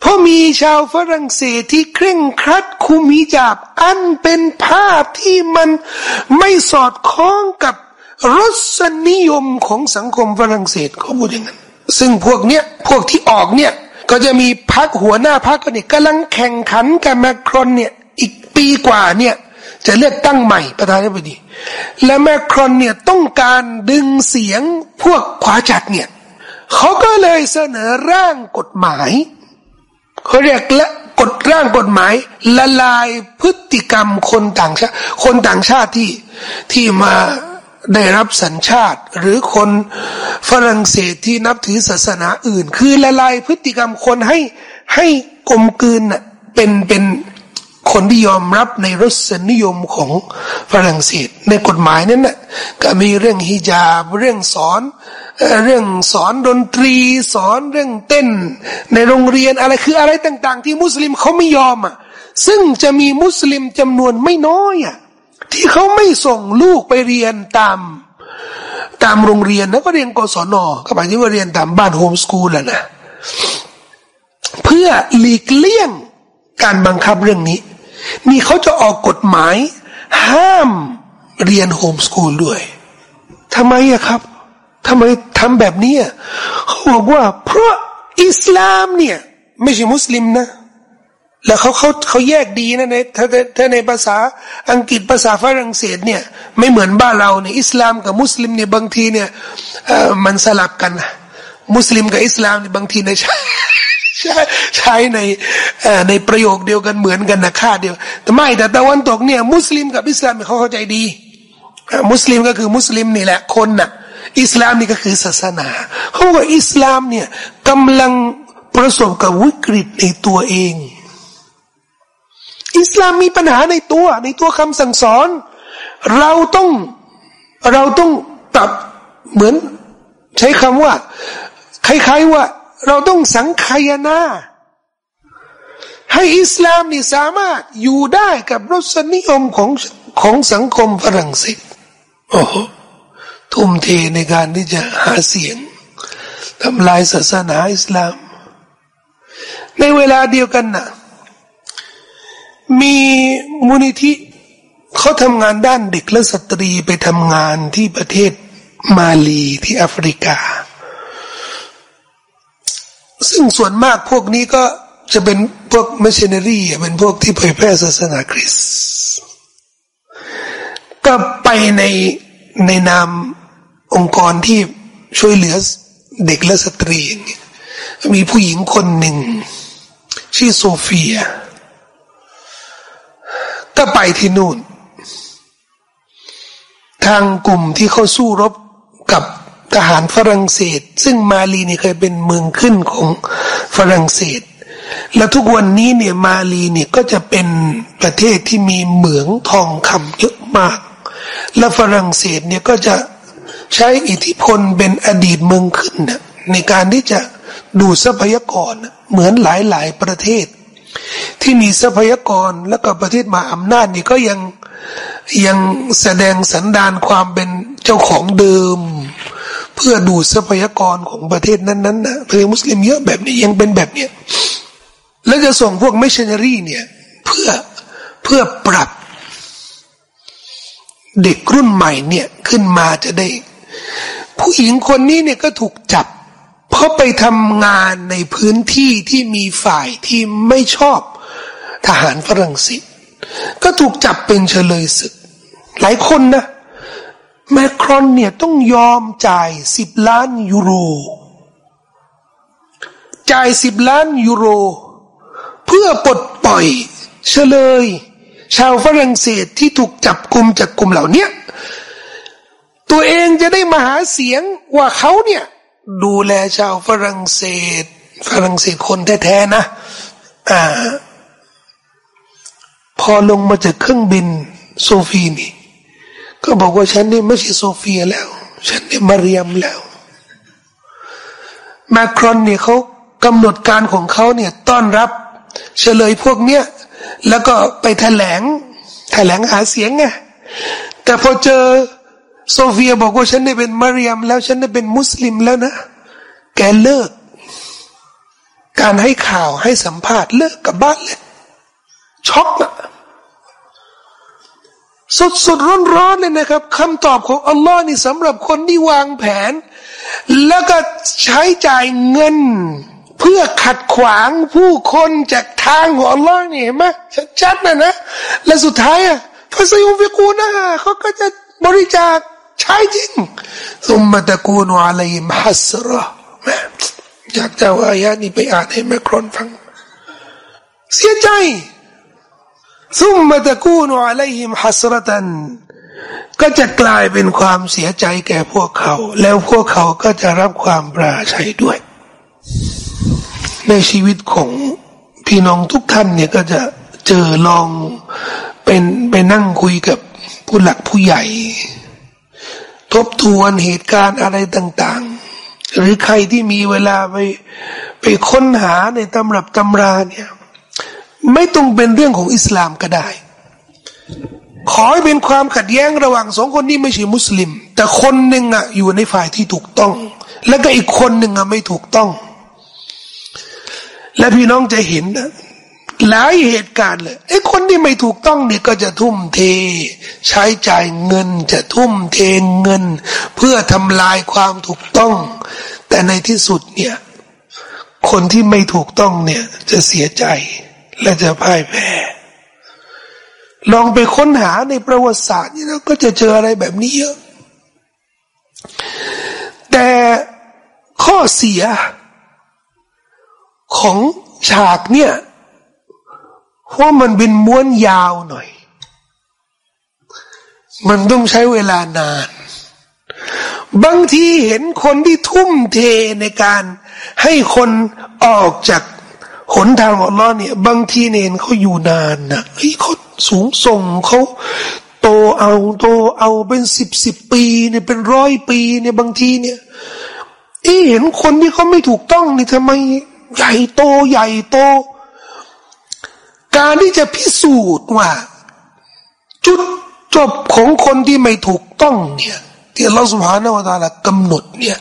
เพราะมีชาวฝรั่งเศสที่เคร่งครัดคุมิจาบ อันเป็นภาพที่มันไม่สอดคล้องกับรสนิยมของสังคมฝรั่งเศสเขาพูดอย่างนั้น ซึ่งพวกเนี้ยพวกที่ออกเนี่ย ก็จะมีพักหัวหน้าพักก็เนี่ยกำลังแข่งขันกับแมครอนเนี่ย อีกปีกว่าเนี่ยจะเลือกตั้งใหม่ประธานาธิบดี และแมครอนเนี่ยต้องการดึงเสียงพวกขวาจัดเนี่ย เขาก็เลยเสนอร่างกฎหมายเขาเรียกและกฎร่างกฎหมาย ละลายพฤติกรรมคนต่างชาติคนต่างชาติที่ที่มาได้รับสัญชาติ หรือคนฝรั่งเศสที่นับถือศาสนาอื่น คือละลายพฤติกรรมคนให้ให้กลมกลืนน่ะเป็นเป็นคนที่ยอมรับในรสนิยมของฝรั่งเศส ในกฎหมายนั้นนะก็มีเรื่องฮิญาบเรื่องสอน เรื่องสอนดนตรี สอนเรื่องเต้น ในโรงเรียนอะไรคืออะไรต่าง ๆ ที่มุสลิมเขาไม่ยอมอะซึ่งจะมีมุสลิมจำนวนไม่น้อยอะที่เขาไม่ส่งลูกไปเรียนตามตามโรงเรียนแล้วก็เรียนกศนก็หมายถึงว่าเรียนตามบ้านโฮมสกูลแหละนะเพื่อหลีกเลี่ยงการบังคับเรื่องนี้ นี่เขาจะออกกฎหมาย ห้ามเรียนโฮมสกูลด้วยทำไมอะครับ ทำไมทำแบบนี้เขาบอกว่า เพราะอิสลามเนี่ย ไม่ใช่มุสลิมนะ แล้วเขาเขาเขาแยกดีนะในถ้าถ้าในภาษาอังกฤษภาษาฝรั่งเศสเนี่ย ไม่เหมือนบ้านเราเนี่ยอิสลามกับมุสลิมเนี่ยบางทีเนี่ยมันสลับกันนะมุสลิมกับอิสลามเนี่ยบางทีในใช่ใช้ในในประโยคเดียวกันเหมือนกันนะค่าเดียว แต่ไม่แต่ตะวันตกเนี่ย มุสลิมกับอิสลามเขาเข้าใจดี มุสลิมก็คือมุสลิมนี่แหละคนน่ะ อิสลามนี่ก็คือศาสนาเขาว่าอิสลามเนี่ยกำลังประสบกับวิกฤตในตัวเอง อิสลามมีปัญหาในตัวในตัวคำสั่งสอน เราต้องเราต้องปรับเหมือน ใช้คำว่าคล้ายๆว่า เราต้องสังคายนาให้อิสลามนี่สามารถอยู่ได้กับรสนิยมของของสังคมฝรั่งเศสโอ้โห ทุ่มเทในการที่จะหาเสียงทำลายศาสนาอิสลาม ในเวลาเดียวกันนะ่ะมีมูลนิธิเขาทำงานด้านเด็กและสตรีไปทำงานที่ประเทศมาลีที่แอฟริกา ซึ่งส่วนมากพวกนี้ก็จะเป็นพวกมิชชันนารีเป็นพวกที่เผยแพร่ศาสนาคริสต์ก็ไปในในนาม องค์กรที่ช่วยเหลือเด็กและสตรีอย่างนี้มีผู้หญิงคนหนึ่ง ชื่อโซเฟีย ก็ไปที่นู่น ทางกลุ่มที่เขาสู้รบกับทหารฝรั่งเศส ซึ่งมาลีนี่เคยเป็นเมืองขึ้นของฝรั่งเศส และทุกวันนี้เนี่ยมาลีเนี่ยก็จะเป็นประเทศที่มีเหมืองทองคำเยอะมาก และฝรั่งเศสเนี่ยก็จะ ใช้อิทธิพลเป็นอดีตเมืองขึ้นนในการที่จะดูทรัพยากรเหมือนหลายๆประเทศ ที่มีทรัพยากรแล้วก็ประเทศมาอำนาจนี่ก็ยังยังแสดงสันดานความเป็นเจ้าของเดิม เพื่อดูทรัพยากรของประเทศนั้นๆนะประเทศมุสลิมเยอะแบบนี้ยังเป็นแบบเนี้ยแล้วจะส่งพวกมิชชันนารีเนี่ยเพื่อเพื่อปรับเด็กรุ่นใหม่เนี่ยขึ้นมาจะได้ ผู้หญิงคนนี้เนี่ยก็ถูกจับ เพราะไปทำงานในพื้นที่ที่มีฝ่ายที่ไม่ชอบทหารฝรั่งเศสก็ถูกจับเป็นเฉลยศึก หลายคนนะแมครอนเนี่ยต้องยอมจ่ายสิบล้านยูโร จ่ายสิบล้านยูโร เพื่อปลดปล่อยเฉลย ชาวฝรั่งเศสที่ถูกจับกลุ่มจากกลุ่มเหล่านี้ ตัวเองจะได้มาหาเสียงว่าเขาเนี่ย ดูแลชาวฝรั่งเศส ฝรั่งเศสคนแท้ๆนะ อ่า พอลงมาจากเครื่องบินโซฟีนี่ ก็บอกว่าฉันนี่ไม่ใช่โซเฟียแล้ว ฉันนี่มาเรียมแล้วมาครอนเนี่ยเขากำหนดการของเขาเนี่ยต้อนรับเชลยพวกเนี้ยแล้วก็ไปแถลงแถลงหาเสียงไงแต่พอเจอ โซเฟียบอกว่าฉันได้เป็นมารยมแล้วฉันได้เป็นมุสลิมแล้วนะ แกเลิก การให้ข่าวให้สัมภาษณ์เลิกกับบ้านเลยช็อกอะสดสดร้อนร้อนเลยนะครับคำตอบของอัลลอฮ์นี่สำหรับคนที่วางแผน แล้วก็ใช้จ่ายเงิน เพื่อขัดขวางผู้คนจากทางของอัลลอฮ์นี่เห็นไหมชัดๆนะนะ และสุดท้ายอะฟาซยุฟิกูนะเขาก็จะบริจาค ใช้จริงสมมาตะกูนอะไรมฮัสระอยากจะว่าอายะนี้ไปอ่านให้แม่ครอนฟัง เสียใจซุมมาตะกูนอะลัยฮิมฮัสรตันก็จะกลายเป็นความเสียใจแก่พวกเขา แล้วพวกเขาก็จะรับความปราชัยด้วย ในชีวิตของพี่น้องทุกท่านเนี่ยก็จะเจอลองเป็นไปนั่งคุยกับผู้หลักผู้ใหญ่ ทบทวนเหตุการณ์อะไรต่าง ๆ หรือใครที่มีเวลาไปไปค้นหาในตำรับตำราเนี่ยไม่ต้องเป็นเรื่องของอิสลามก็ได้ ขอให้เป็นความขัดแย้งระหว่างสองคนที่ไม่ใช่มุสลิม แต่คนหนึ่งอะอยู่ในฝ่ายที่ถูกต้อง แล้วก็อีกคนหนึ่งอะไม่ถูกต้อง และพี่น้องจะเห็นนะ หลายเหตุการณ์เลยไอ้คนที่ไม่ถูกต้องเนี่ยก็จะทุ่มเท ใช้จ่ายเงินจะทุ่มเทเงิน เพื่อทำลายความถูกต้อง แต่ในที่สุดเนี่ย คนที่ไม่ถูกต้องเนี่ย จะเสียใจและจะพ่ายแพ้ลองไปค้นหาในประวัติศาสตร์นี่นะก็จะเจออะไรแบบนี้เยอะ แต่ข้อเสียของฉากเนี่ย ว่ามันเป็นม้วนยาวหน่อย มันต้องใช้เวลานาน บางทีเห็นคนที่ทุ่มเทในการ ให้คนออกจากหนทางของล้อเนี่ย บางทีเนนเขาอยู่นานนะเฮ้ยเขาสูงส่งเขาโตเอาโตเอาเป็นสิบสิบปีเนี่ยเป็นร้อยปีเนี่ยบางทีเนี่ยเอ๊เห็นคนที่เขาไม่ถูกต้องนี่ทำไมใหญ่โตใหญ่โต การที่จะพิสูจน์ว่า จุดจบของคนที่ไม่ถูกต้องเนี่ยที่เราสุภาณวตาละกำหนดเนี่ย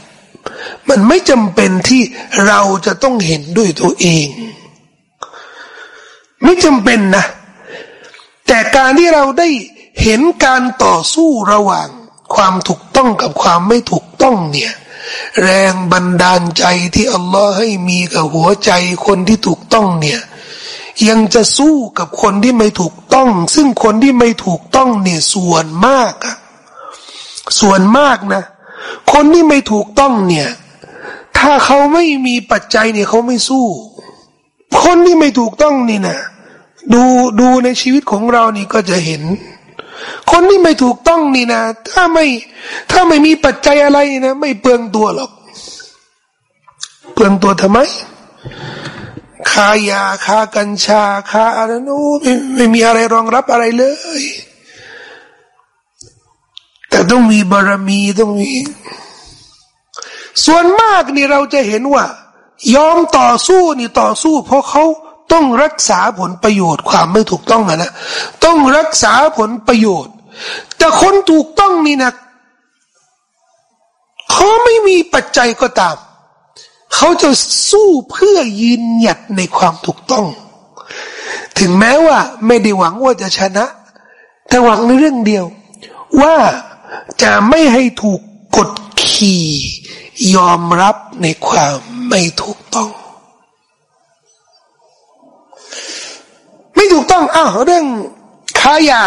มันไม่จำเป็นที่เราจะต้องเห็นด้วยตัวเอง ไม่จำเป็นนะ แต่การที่เราได้เห็นการต่อสู้ระหว่างความถูกต้องกับความไม่ถูกต้องเนี่ย แรงบันดาลใจที่อัลลอฮ์ให้มีกับหัวใจคนที่ถูกต้องเนี่ย ยังจะสู้กับคนที่ไม่ถูกต้อง ซึ่งคนที่ไม่ถูกต้องเนี่ยส่วนมากอะส่วนมากนะ คนที่ไม่ถูกต้องเนี่ย ถ้าเขาไม่มีปัจจัยเนี่ยเขาไม่สู้ คนที่ไม่ถูกต้องนี่นะดูดูในชีวิตของเรานี่ก็จะเห็น คนที่ไม่ถูกต้องนี่นะ ถ้าไม่ถ้าไม่มีปัจจัยอะไรนะ ไม่เปลืองตัวหรอก เปลืองตัวทำไม คายาคากัญชาค้าอะไรนู้ไม่ไม่มีอะไรรองรับอะไรเลย แต่ต้องมีบารมีต้องมี ส่วนมากนี่เราจะเห็นว่า ยอมต่อสู้นี่ต่อสู้ เพราะเขาต้องรักษาผลประโยชน์ความไม่ถูกต้องนะต้องรักษาผลประโยชน์ แต่คนถูกต้องนี่นะเขาไม่มีปัจจัยก็ตาม เขาจะสู้เพื่อยืนหยัดในความถูกต้อง ถึงแม้ว่าไม่ได้หวังว่าจะชนะ แต่หวังในเรื่องเดียว ว่าจะไม่ให้ถูกกดขี่ยอมรับในความไม่ถูกต้อง ไม่ถูกต้องอ้าวเรื่องค้ายา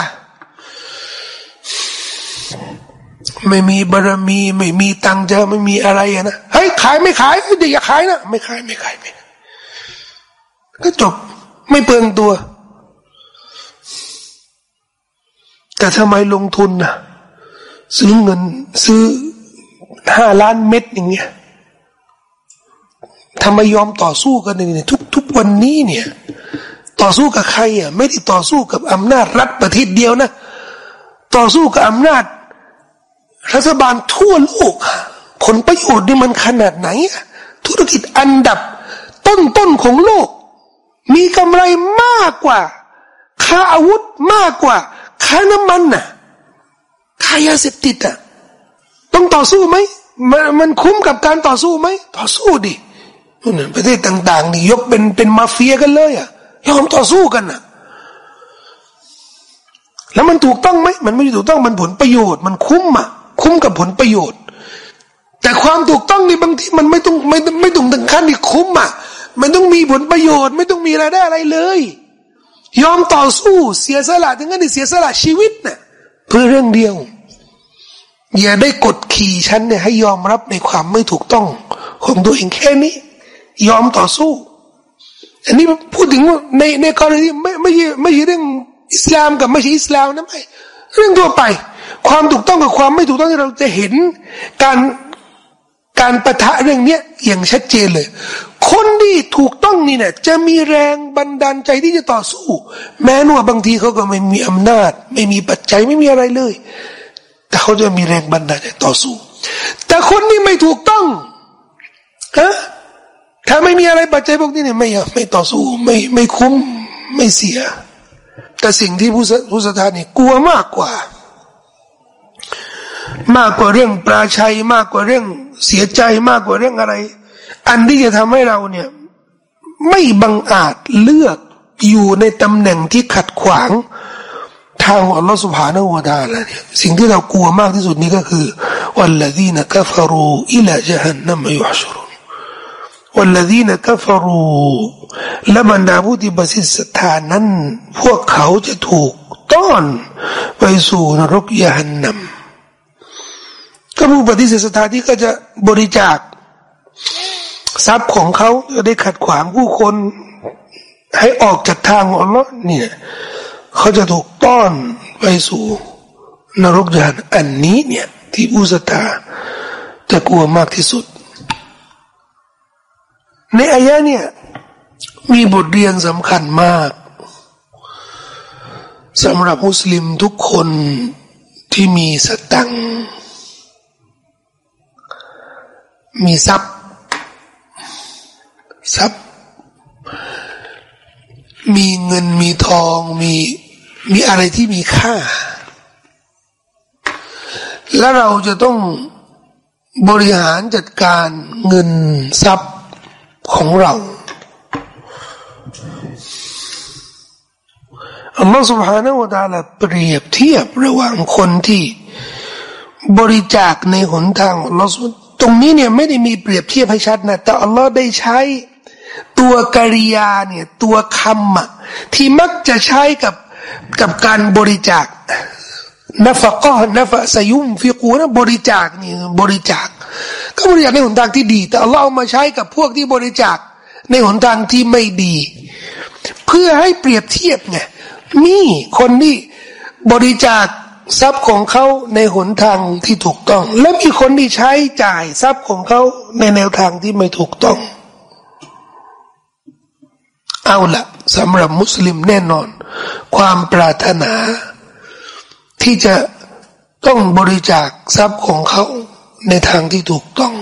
ไม่มีบารมี ไม่มีตังจะไม่มีอะไรนะเฮ้ยขายไม่ขายเดี๋ยวอย่าขายนะไม่ขายไม่ขายไม่ก็จบไม่เปลืองตัว แต่ทำไมลงทุนนะซื้อเงิน ซื้อห้าล้านเม็ดอย่างเงี้ยทำไมยอมต่อสู้กันเนี่ยทุกทุกวันนี้เนี่ย ต่อสู้กับใครอะ ไม่ได้ต่อสู้กับอำนาจรัฐประเทศเดียวนะ ต่อสู้กับอำนาจ รัฐบาลทั่วโลก ผลประโยชน์นี่มันขนาดไหน ธุรกิจอันดับต้นต้นของโลก มีกำไรมากกว่า ค่าอาวุธมากกว่า ค่าน้ำมันน่ะค่ายาเสพติดอะต้องต่อสู้ไหมมันมันคุ้มกับการต่อสู้ไหมต่อสู้ดิประเทศต่าง ๆ นี่ยกเป็นเป็นมาเฟียกันเลยอะยอมต่อสู้กันอะแล้วมันถูกต้องไหม มันไม่ถูกต้อง มันผลประโยชน์ มันคุ้มอะ คุ้มกับผลประโยชน์ แต่ความถูกต้องนี่บางทีมันไม่ต้องไม่ไม่ต้องถึงขั้นที่คุ้มอะมันต้องมีผลประโยชน์ ไม่ต้องมีรายได้อะไรเลย ยอมต่อสู้เสียสละถึงขั้นที่เสียสละชีวิตเนะ่ยเพื่อเรื่องเดียว อย่าได้กดขี่ฉันเนี่ยให้ยอมรับในความไม่ถูกต้องของตัวเองแค่นี้ ยอมต่อสู้ อันนี้พูดถึงในในกรณีไม่ไม่ใช่ไม่ใช่เรื่องอิสลามกับไม่ใช่อิสลามนะไม่เรื่องทั่วไป ความถูกต้องกับความไม่ถูกต้องที่เราจะเห็นการการประทะเรื่องเนี้ยอย่างชัดเจนเลย คนที่ถูกต้องนี่เนี่ยจะมีแรงบันดาลใจที่จะต่อสู้ แม้ว่าบางทีเขาก็ไม่มีอำนาจ ไม่มีปัจจัยไม่มีอะไรเลย แต่เขาจะมีแรงบันดาลใจต่อสู้ แต่คนที่ไม่ถูกต้องฮะถ้าไม่มีอะไรปัจจัยพวกนี้เนี่ยไม่ไม่ต่อสู้ไม่ไม่คุ้มไม่เสีย แต่สิ่งที่ผู้ผู้ศรัทธาเนี่ยกลัวมากกว่า มากกว่าเรื่องปราชัยมากกว่าเรื่องเสียใจมากกว่าเรื่องอะไร อันที่จะทำให้เราเนี่ย ไม่บังอาจเลือกอยู่ในตำแหน่งที่ขัดขวาง ทางอัลลอฮฺสุบฮานาอูดาละเนี่ยสิ่งที่เรากลัวมากที่สุดนี้ก็คือวัลลดีนกัฟรูอิลาจฮันนัมยุฮชุรุนวัลลดีนกัฟรูและบรรดาผู้ที่บริสุทธานั้น พวกเขาจะถูกต้อนไปสู่นรกยานนำ ก็ผู้ปฏิเสธศรัทธาที่ก็จะบริจาค ทรัพย์ของเขาจะได้ขัดขวางผู้คน ให้ออกจากทางองอัลลอฮ์เนี่ยเขาจะถูกต้อนไปสู่นรกจานอันนี้เนี่ย ที่ผู้ศรัทธาจะกลัวมากที่สุด ในอายะเนี่ย มีบทเรียนสำคัญมากสำหรับมุสลิมทุกคนที่มีสตัง มีทรัพย์ทรัพย์ มีเงินมีทองมีมีอะไรที่มีค่า และเราจะต้องบริหารจัดการเงินทรัพย์ของเราอัลลอฮฺ سبحانه และ تعالى เปรียบเทียบระหว่างคนที่บริจาคในหนทางอัลลอฮฺ ตรงนี้เนี่ยไม่ได้มีเปรียบเทียบให้ชัดนะแต่อัลลอฮ์ได้ใช้ตัวกริยาเนี่ยตัวคำอะที่มักจะใช้กับกับการบริจาคนฟก็นฟสยุมฟิกูนะบริจาคนี่บริจาค ก็บริจาคในหนทางที่ดี แต่อัลลอฮ์เอามาใช้กับพวกที่บริจาคในหนทางที่ไม่ดี เพื่อให้เปรียบเทียบไงมีคนที่บริจาค ทรัพย์ของเขาในหนทางที่ถูกต้อง และมีคนที่ใช้จ่ายทรัพย์ของเขาในแนวทางที่ไม่ถูกต้อง เอาละสำหรับมุสลิมแน่นอน ความปรารถนา ที่จะต้องบริจาคทรัพย์ของเขาในทางที่ถูกต้อง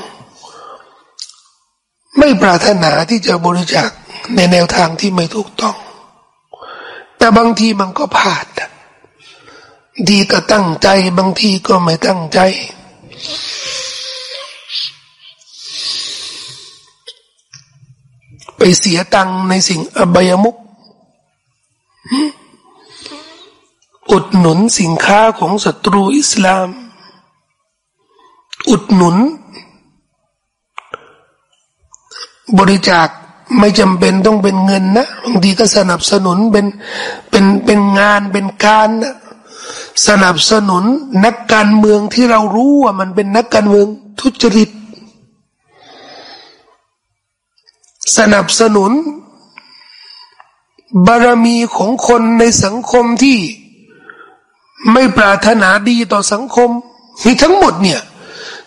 ไม่ปรารถนาที่จะบริจาคในแนวทางที่ไม่ถูกต้อง แต่บางทีมันก็พลาด ดีก็ตั้งใจ บางทีก็ไม่ตั้งใจ ไปเสียตังในสิ่งอบายมุกอุดหนุนสินค้าของศัตรูอิสลาม อุดหนุน บริจาคไม่จำเป็นต้องเป็นเงินนะบางทีก็สนับสนุนเป็นเป็นเป็นงานเป็นการนะ สนับสนุนนักการเมืองที่เรารู้ว่ามันเป็นนักการเมืองทุจริต สนับสนุน บารมีของคนในสังคมที่ไม่ปรารถนาดีต่อสังคมมีทั้งหมดเนี่ย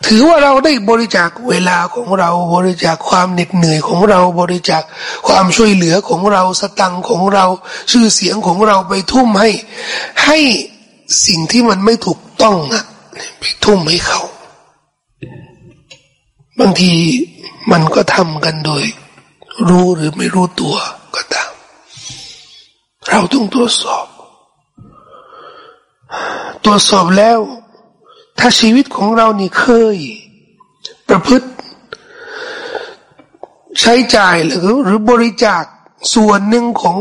ถือว่าเราได้บริจาคเวลาของเราบริจาคความเหน็ดเหนื่อยของเราบริจาคความช่วยเหลือของเราสตังของเราชื่อเสียงของเราไปทุ่มให้ ให้ สิ่งที่มันไม่ถูกต้องอะไปทุ่มให้เขา บางทีมันก็ทำกันโดย รู้หรือไม่รู้ตัวก็ตาม เราต้องตรวจสอบ ตรวจสอบแล้ว ถ้าชีวิตของเรานี่เคย ประพฤติ ใช้จ่ายหรือหรือบริจาคส่วนหนึ่งของ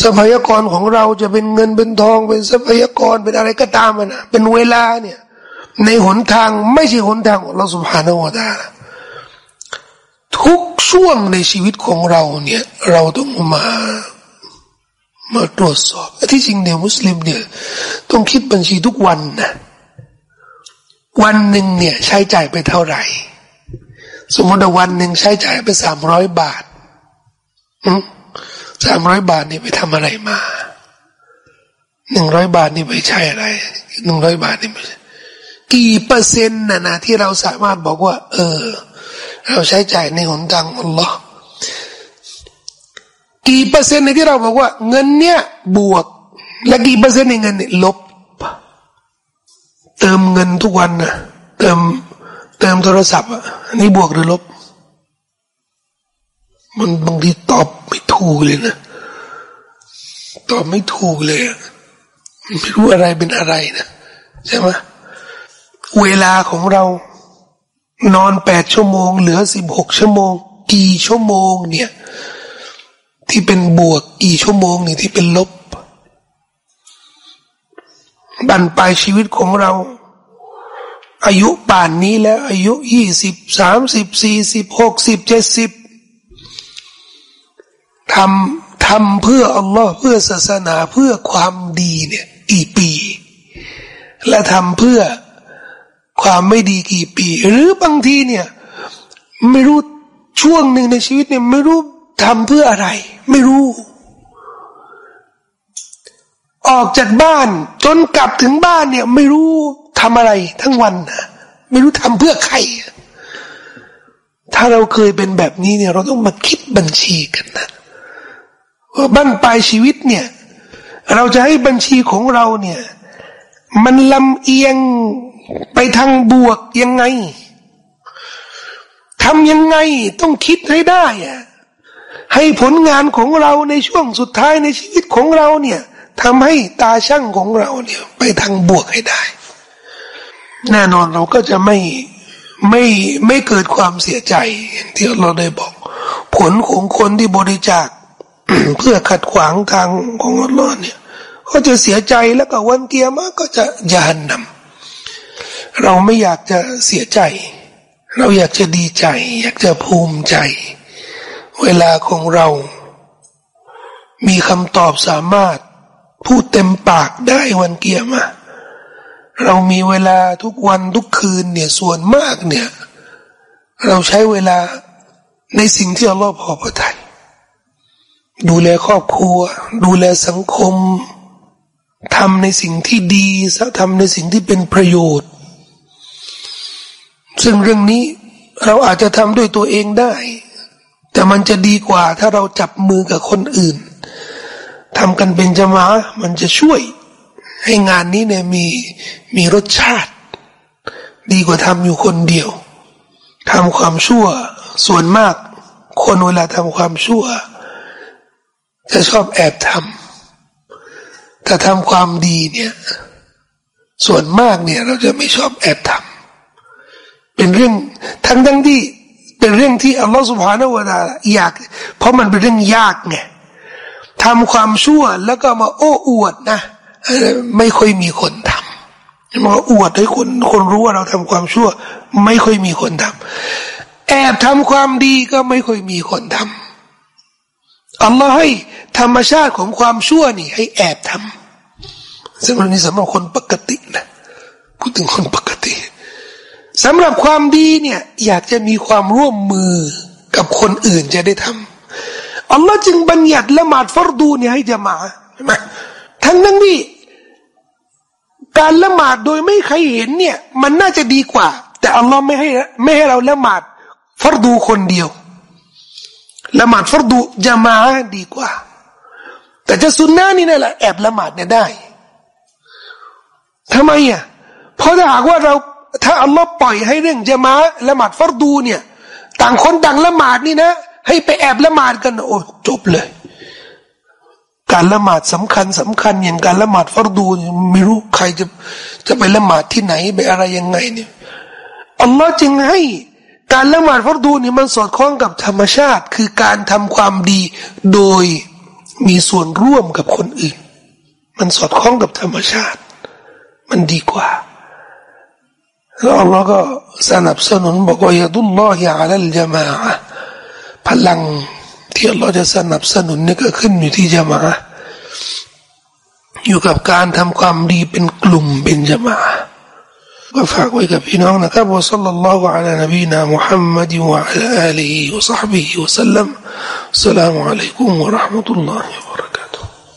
ทรัพยากรของเราจะเป็นเงินเป็นทอง เป็นทรัพยากรเป็นอะไรก็ตามนะเป็นเวลาเนี่ย ในหนทางไม่ใช่หนทางของเราสุภาโนวตาทุกช่วงในชีวิตของเราเนี่ย เราต้องมามาตรวจสอบที่จริงเนี่ยมุสลิมเนี่ย ต้องคิดบัญชีทุกวันนะวันหนึ่งเนี่ย ใช้จ่ายไปเท่าไหร่ สมมติวันหนึ่งใช้จ่ายไปสามร้อยบาทอื สามร้อยบาทนี่ไปทำอะไรมาหนึ่งร้อยบาทนี่ไปใช้อะไรหนึ่งร้อยบาทนี่กี่เปอร์เซ็นต์นะนะที่เราสามารถบอกว่า เออ เราใช้จ่ายในหนทางอัลลอฮ์กี่เปอร์เซ็นต์ในที่เราบอกว่า เงินเนี้ยบวก และกี่เปอร์เซ็นต์ในเงินเนี่ยลบ เติมเงินทุกวันนะเติมเติมโทรศัพท์อะนี่บวกหรือลบ มันบางทีตอบไม่ ถูกเลยนะตอบไม่ถูกเลยไม่รู้อะไรเป็นอะไรนะใช่ไหมเวลาของเรา นอนแปดชั่วโมง เหลือสิบหกชั่วโมง กี่ชั่วโมง เนี่ย ที่เป็นบวกกี่ชั่วโมงเนี่ยที่เป็นลบบันปลายชีวิตของเรา อายุป่านนี้แล้ว อายุยี่สิบสามสิบสี่สิบหกสิบเจ็ดสิบ ทำทำเพื่ออัลลอฮ์เพื่อศาสนาเพื่อความดีเนี่ยกี่ปี และทำเพื่อความไม่ดีกี่ปี หรือบางทีเนี่ยไม่รู้ช่วงหนึ่งในชีวิตเนี่ยไม่รู้ทำเพื่ออะไร ไม่รู้ ออกจากบ้านจนกลับถึงบ้านเนี่ย ไม่รู้ทำอะไรทั้งวันนะไม่รู้ทำเพื่อใคร ถ้าเราเคยเป็นแบบนี้เนี่ย เราต้องมาคิดบัญชีกันนะ บั้นปลายชีวิตเนี่ย เราจะให้บัญชีของเราเนี่ย มันลำเอียงไปทางบวกยังไงทำยังไงต้องคิดให้ได้อะให้ผลงานของเราในช่วงสุดท้ายในชีวิตของเราเนี่ยทำให้ตาช่างของเราเนี่ย ไปทางบวกให้ได้ แน่นอนเราก็จะไม่ไม่ไม่เกิดความเสียใจที่เราได้บอก ผลของคนที่บริจาค เพื่อขัดขวางทางของอัลลอฮ์เนี่ยก็จะเสียใจแล้วก็วันเกียร์มาก็จะยานนำเราไม่อยากจะเสียใจ เราอยากจะดีใจ อยากจะภูมิใจ เวลาของเรา มีคำตอบสามารถพูดเต็มปากได้วันเกียร์มาเรามีเวลาทุกวันทุกคืนเนี่ยส่วนมากเนี่ย เราใช้เวลาในสิ่งที่อัลลอฮ์พอพระทัย ดูแลครอบครัว ดูแลสังคมทำในสิ่งที่ดีทำในสิ่งที่เป็นประโยชน์ ซึ่งเรื่องนี้เราอาจจะทำด้วยตัวเองได้ แต่มันจะดีกว่าถ้าเราจับมือกับคนอื่นทำกันเป็นจมามันจะช่วย ให้งานนี้เนี่ยมีมีรสชาติ ดีกว่าทำอยู่คนเดียวทำความชั่ว ส่วนมาก คนเวลาทำความชั่ว จะชอบแอบทำถ้าทำความดีเนี่ย ส่วนมากเนี่ย เราจะไม่ชอบแอบทำเป็นเรื่องทั้งทั้งที่เป็นเรื่องที่อัลลอฮฺสุบฮานาวะตาอยาก เพราะมันเป็นเรื่องยากไงทำความชั่วแล้วก็มาโอ้อวดนะไม่ค่อยมีคนทำมาอวดให้คนคนรู้ว่าเราทำความชั่ว ไม่ค่อยมีคนทำแอบทำความดีก็ไม่ค่อยมีคนทำ อัลลอฮ์ให้ธรรมชาติของความชั่วนี่ ให้แอบทำซึ่งเรื่องนี้สำหรับคนปกตินะพูดถึงคนปกติสำหรับความดีเนี่ย อยากจะมีความร่วมมือกับคนอื่นจะได้ทำอัลลอฮ์จึงบัญญัติละหมาดฟัรดูเนี่ยให้จะมาใช่ไหมทั้งนั้นนี่การละหมาดโดยไม่ใครเห็นเนี่ย มันน่าจะดีกว่า แต่อัลลอฮ์ไม่ให้ไม่ให้เราละหมาดฟัรดูคนเดียว ละหมาดฟัรดูจะมาดีกว่า แต่จะสุนนะนี่นั่นแหละแอบละหมาดเนี่ยได้ทำไมอะเพราะถ้าหากว่าเราถ้าอัลลอฮ์ปล่อยให้เรื่องจะมาละหมาดฟัรดูเนี่ย ต่างคนต่างละหมาดนี่นะ ให้ไปแอบละหมาดกันโอ้จบเลย การละหมาดสำคัญสำคัญอย่างการละหมาดฟารดูไม่รู้ใครจะจะไปละหมาดที่ไหนไปอะไรยังไงเนี่ยอัลลอฮ์จึงให้ การละหมาดฟารดูนี่มันสอดคล้องกับธรรมชาติ คือการทำความดีโดยมีส่วนร่วมกับคนอื่น มันสอดคล้องกับธรรมชาติ มันดีกว่าแล้วอัลลอฮ์ก็สนับสนุนบอกว่ายาดุลลอฮิอาลัลจามาพลังที่อัลลอฮ์จะสนับสนุนนี่ก็ขึ้นอยู่ที่จะมาอยู่กับการทำความดีเป็นกลุ่มเป็นจะมา ก็ฝากไว้กับพี่น้องนะครับว่าสัลลัลลอฮุอะลัยนบีนามุฮัมมัดวะอะลาอาลีฮิวะซัฮบิฮิวะสัลลัมสลามุอะลัยกุมวะราะห์มะตุลลอฮิวะบะเราะ